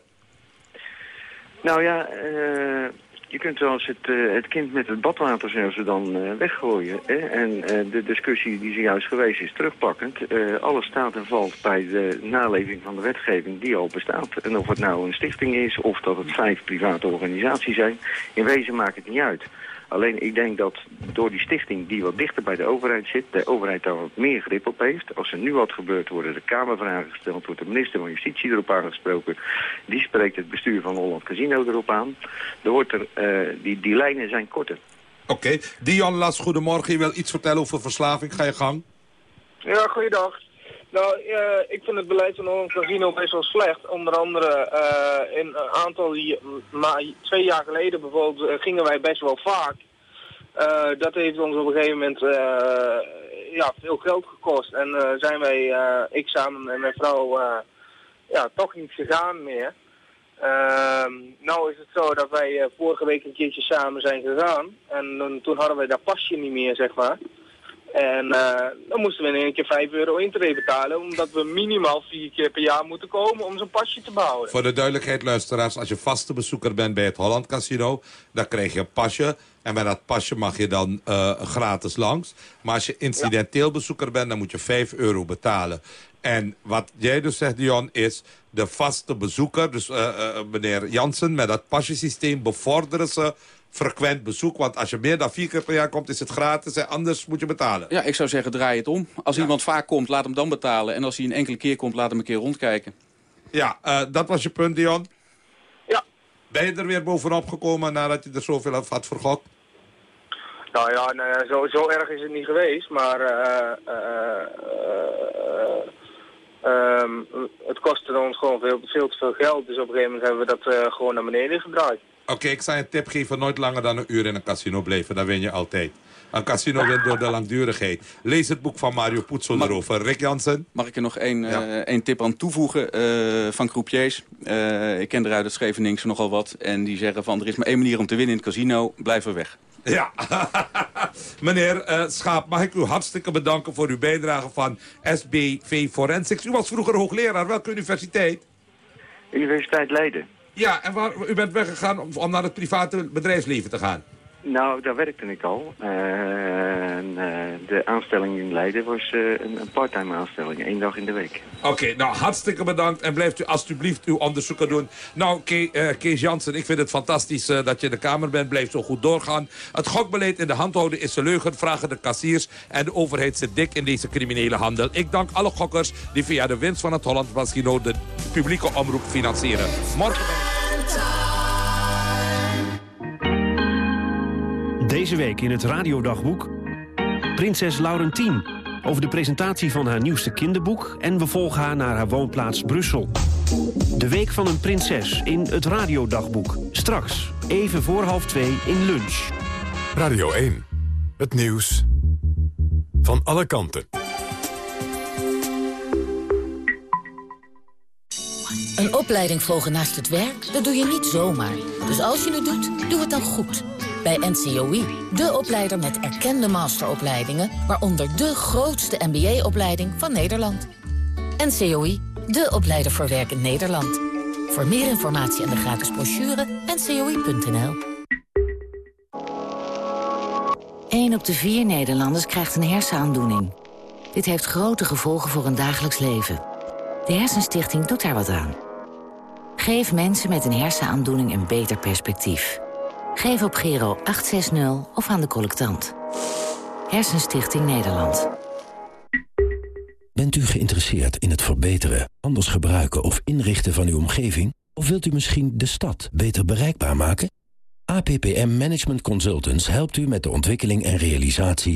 S23: Nou ja, eh, je kunt eens het, eh, het kind met het badwater zelfs dan eh, weggooien. Hè? En de discussie die zojuist geweest is terugpakkend. Alles staat en valt bij de naleving van de wetgeving die al bestaat. En of het nou een stichting is of dat het vijf private organisaties zijn. In wezen maakt het niet uit. Alleen ik denk dat door die stichting die wat dichter bij de overheid zit... de overheid daar wat meer grip op heeft. Als er nu wat gebeurt, worden de Kamervragen gesteld... wordt de minister van Justitie erop aangesproken. Die spreekt het bestuur van Holland Casino erop aan. Er wordt er, eh, die, die lijnen zijn korter.
S19: Oké, Dion Las, goedemorgen. Je wil iets vertellen over verslaving. Ga je gang.
S25: Ja, goeiedag. Nou, eh, ik vind het beleid van Holland Casino best wel slecht. Onder andere eh, in een aantal, maar twee jaar geleden bijvoorbeeld, eh, gingen wij best wel vaak. Dat heeft ons op een gegeven moment ja, veel geld gekost. En zijn wij, ik samen met mijn vrouw, ja, toch niet gegaan meer. Ehm, nou is het zo dat wij vorige week een keertje samen zijn gegaan. En toen hadden wij dat pasje niet meer, zeg maar. En eh, dan moesten we in één keer 5 euro intree betalen, omdat we minimaal vier keer per jaar moeten komen om zo'n pasje te behouden.
S19: Voor de duidelijkheid, luisteraars, als je vaste bezoeker bent bij het Holland Casino, dan krijg je een pasje. En met dat pasje mag je dan eh, gratis langs. Maar als je incidenteel bezoeker bent, dan moet je 5 euro betalen. En wat jij dus zegt, Dion, is de vaste bezoeker, dus eh, meneer Jansen, met dat pasjesysteem bevorderen ze frequent bezoek. Want als je meer dan vier keer per jaar komt, is het gratis en anders moet je betalen.
S21: Ja, ik zou zeggen, draai het om. Als iemand vaak komt, laat hem dan betalen. En als hij een enkele keer komt, laat hem een keer rondkijken.
S19: Ja, eh, dat was je punt, Dion.
S25: Ja.
S19: Ben je er weer bovenop gekomen nadat je er zoveel had- had vergokt?
S25: Nou ja, nou ja, zo, zo erg is het niet geweest, maar eh, eh, eh, ehm, het kostte ons gewoon veel, veel te veel geld. Dus op een gegeven moment hebben we dat eh, gewoon naar beneden gedraaid.
S19: Oké, ik zou je een tip geven. Nooit langer dan een uur in een casino blijven. Dan win je altijd. Een casino wint door de langdurigheid. Lees het boek van Mario Poetsel erover. Rick Jansen?
S21: Mag ik er nog één eh, één tip aan toevoegen eh, van croupiers? Eh, ik ken eruit het Scheveningse nogal wat. En die zeggen van, er is maar één manier om te winnen in het casino. Blijf er weg.
S19: Ja. Meneer eh, Schaap, mag ik u hartstikke bedanken voor uw bijdrage van SBV Forensics. U was vroeger hoogleraar. Welke universiteit?
S23: Universiteit Leiden.
S19: Ja, en waar, u bent weggegaan om, om naar het private bedrijfsleven te gaan.
S23: Nou, daar werkte ik al. En, uh, de aanstelling in Leiden was uh, een, een parttime aanstelling, één dag in de week.
S19: Oké, nou hartstikke bedankt en blijft u alstublieft uw onderzoeken doen. Nou, Ke Kees Jansen, ik vind het fantastisch dat je in de Kamer bent. Blijf zo goed doorgaan. Het gokbeleid in de hand houden is een leugen, vragen de kassiers. En de overheid zit dik in deze criminele handel. Ik dank alle gokkers die via de winst van het Holland Casino de publieke omroep financieren. Morgen
S3: Deze week in het radiodagboek... Prinses Laurentien over de presentatie van haar nieuwste kinderboek... en we volgen haar naar haar woonplaats Brussel. De week van een prinses in het radiodagboek. Straks, even voor half twee in lunch.
S26: Radio 1, het nieuws van alle kanten.
S27: Een opleiding volgen naast het werk, dat doe je niet zomaar. Dus als je het doet, doe het dan goed. Bij NCOI, de opleider met erkende masteropleidingen... waaronder de grootste MBA-opleiding van Nederland. NCOI, de opleider voor werk in Nederland. Voor meer informatie en de gratis brochure, ncoi.nl.
S28: 1 op de vier Nederlanders krijgt een hersenaandoening. Dit heeft grote gevolgen voor hun dagelijks leven. De Hersenstichting doet daar wat aan. Geef mensen met een hersenaandoening een beter perspectief. Geef op Gero 860 of aan de collectant. Hersenstichting Nederland.
S29: Bent u geïnteresseerd in het verbeteren, anders gebruiken of inrichten van uw omgeving? Of wilt u misschien de stad beter bereikbaar maken? APPM Management Consultants helpt u met de ontwikkeling en realisatie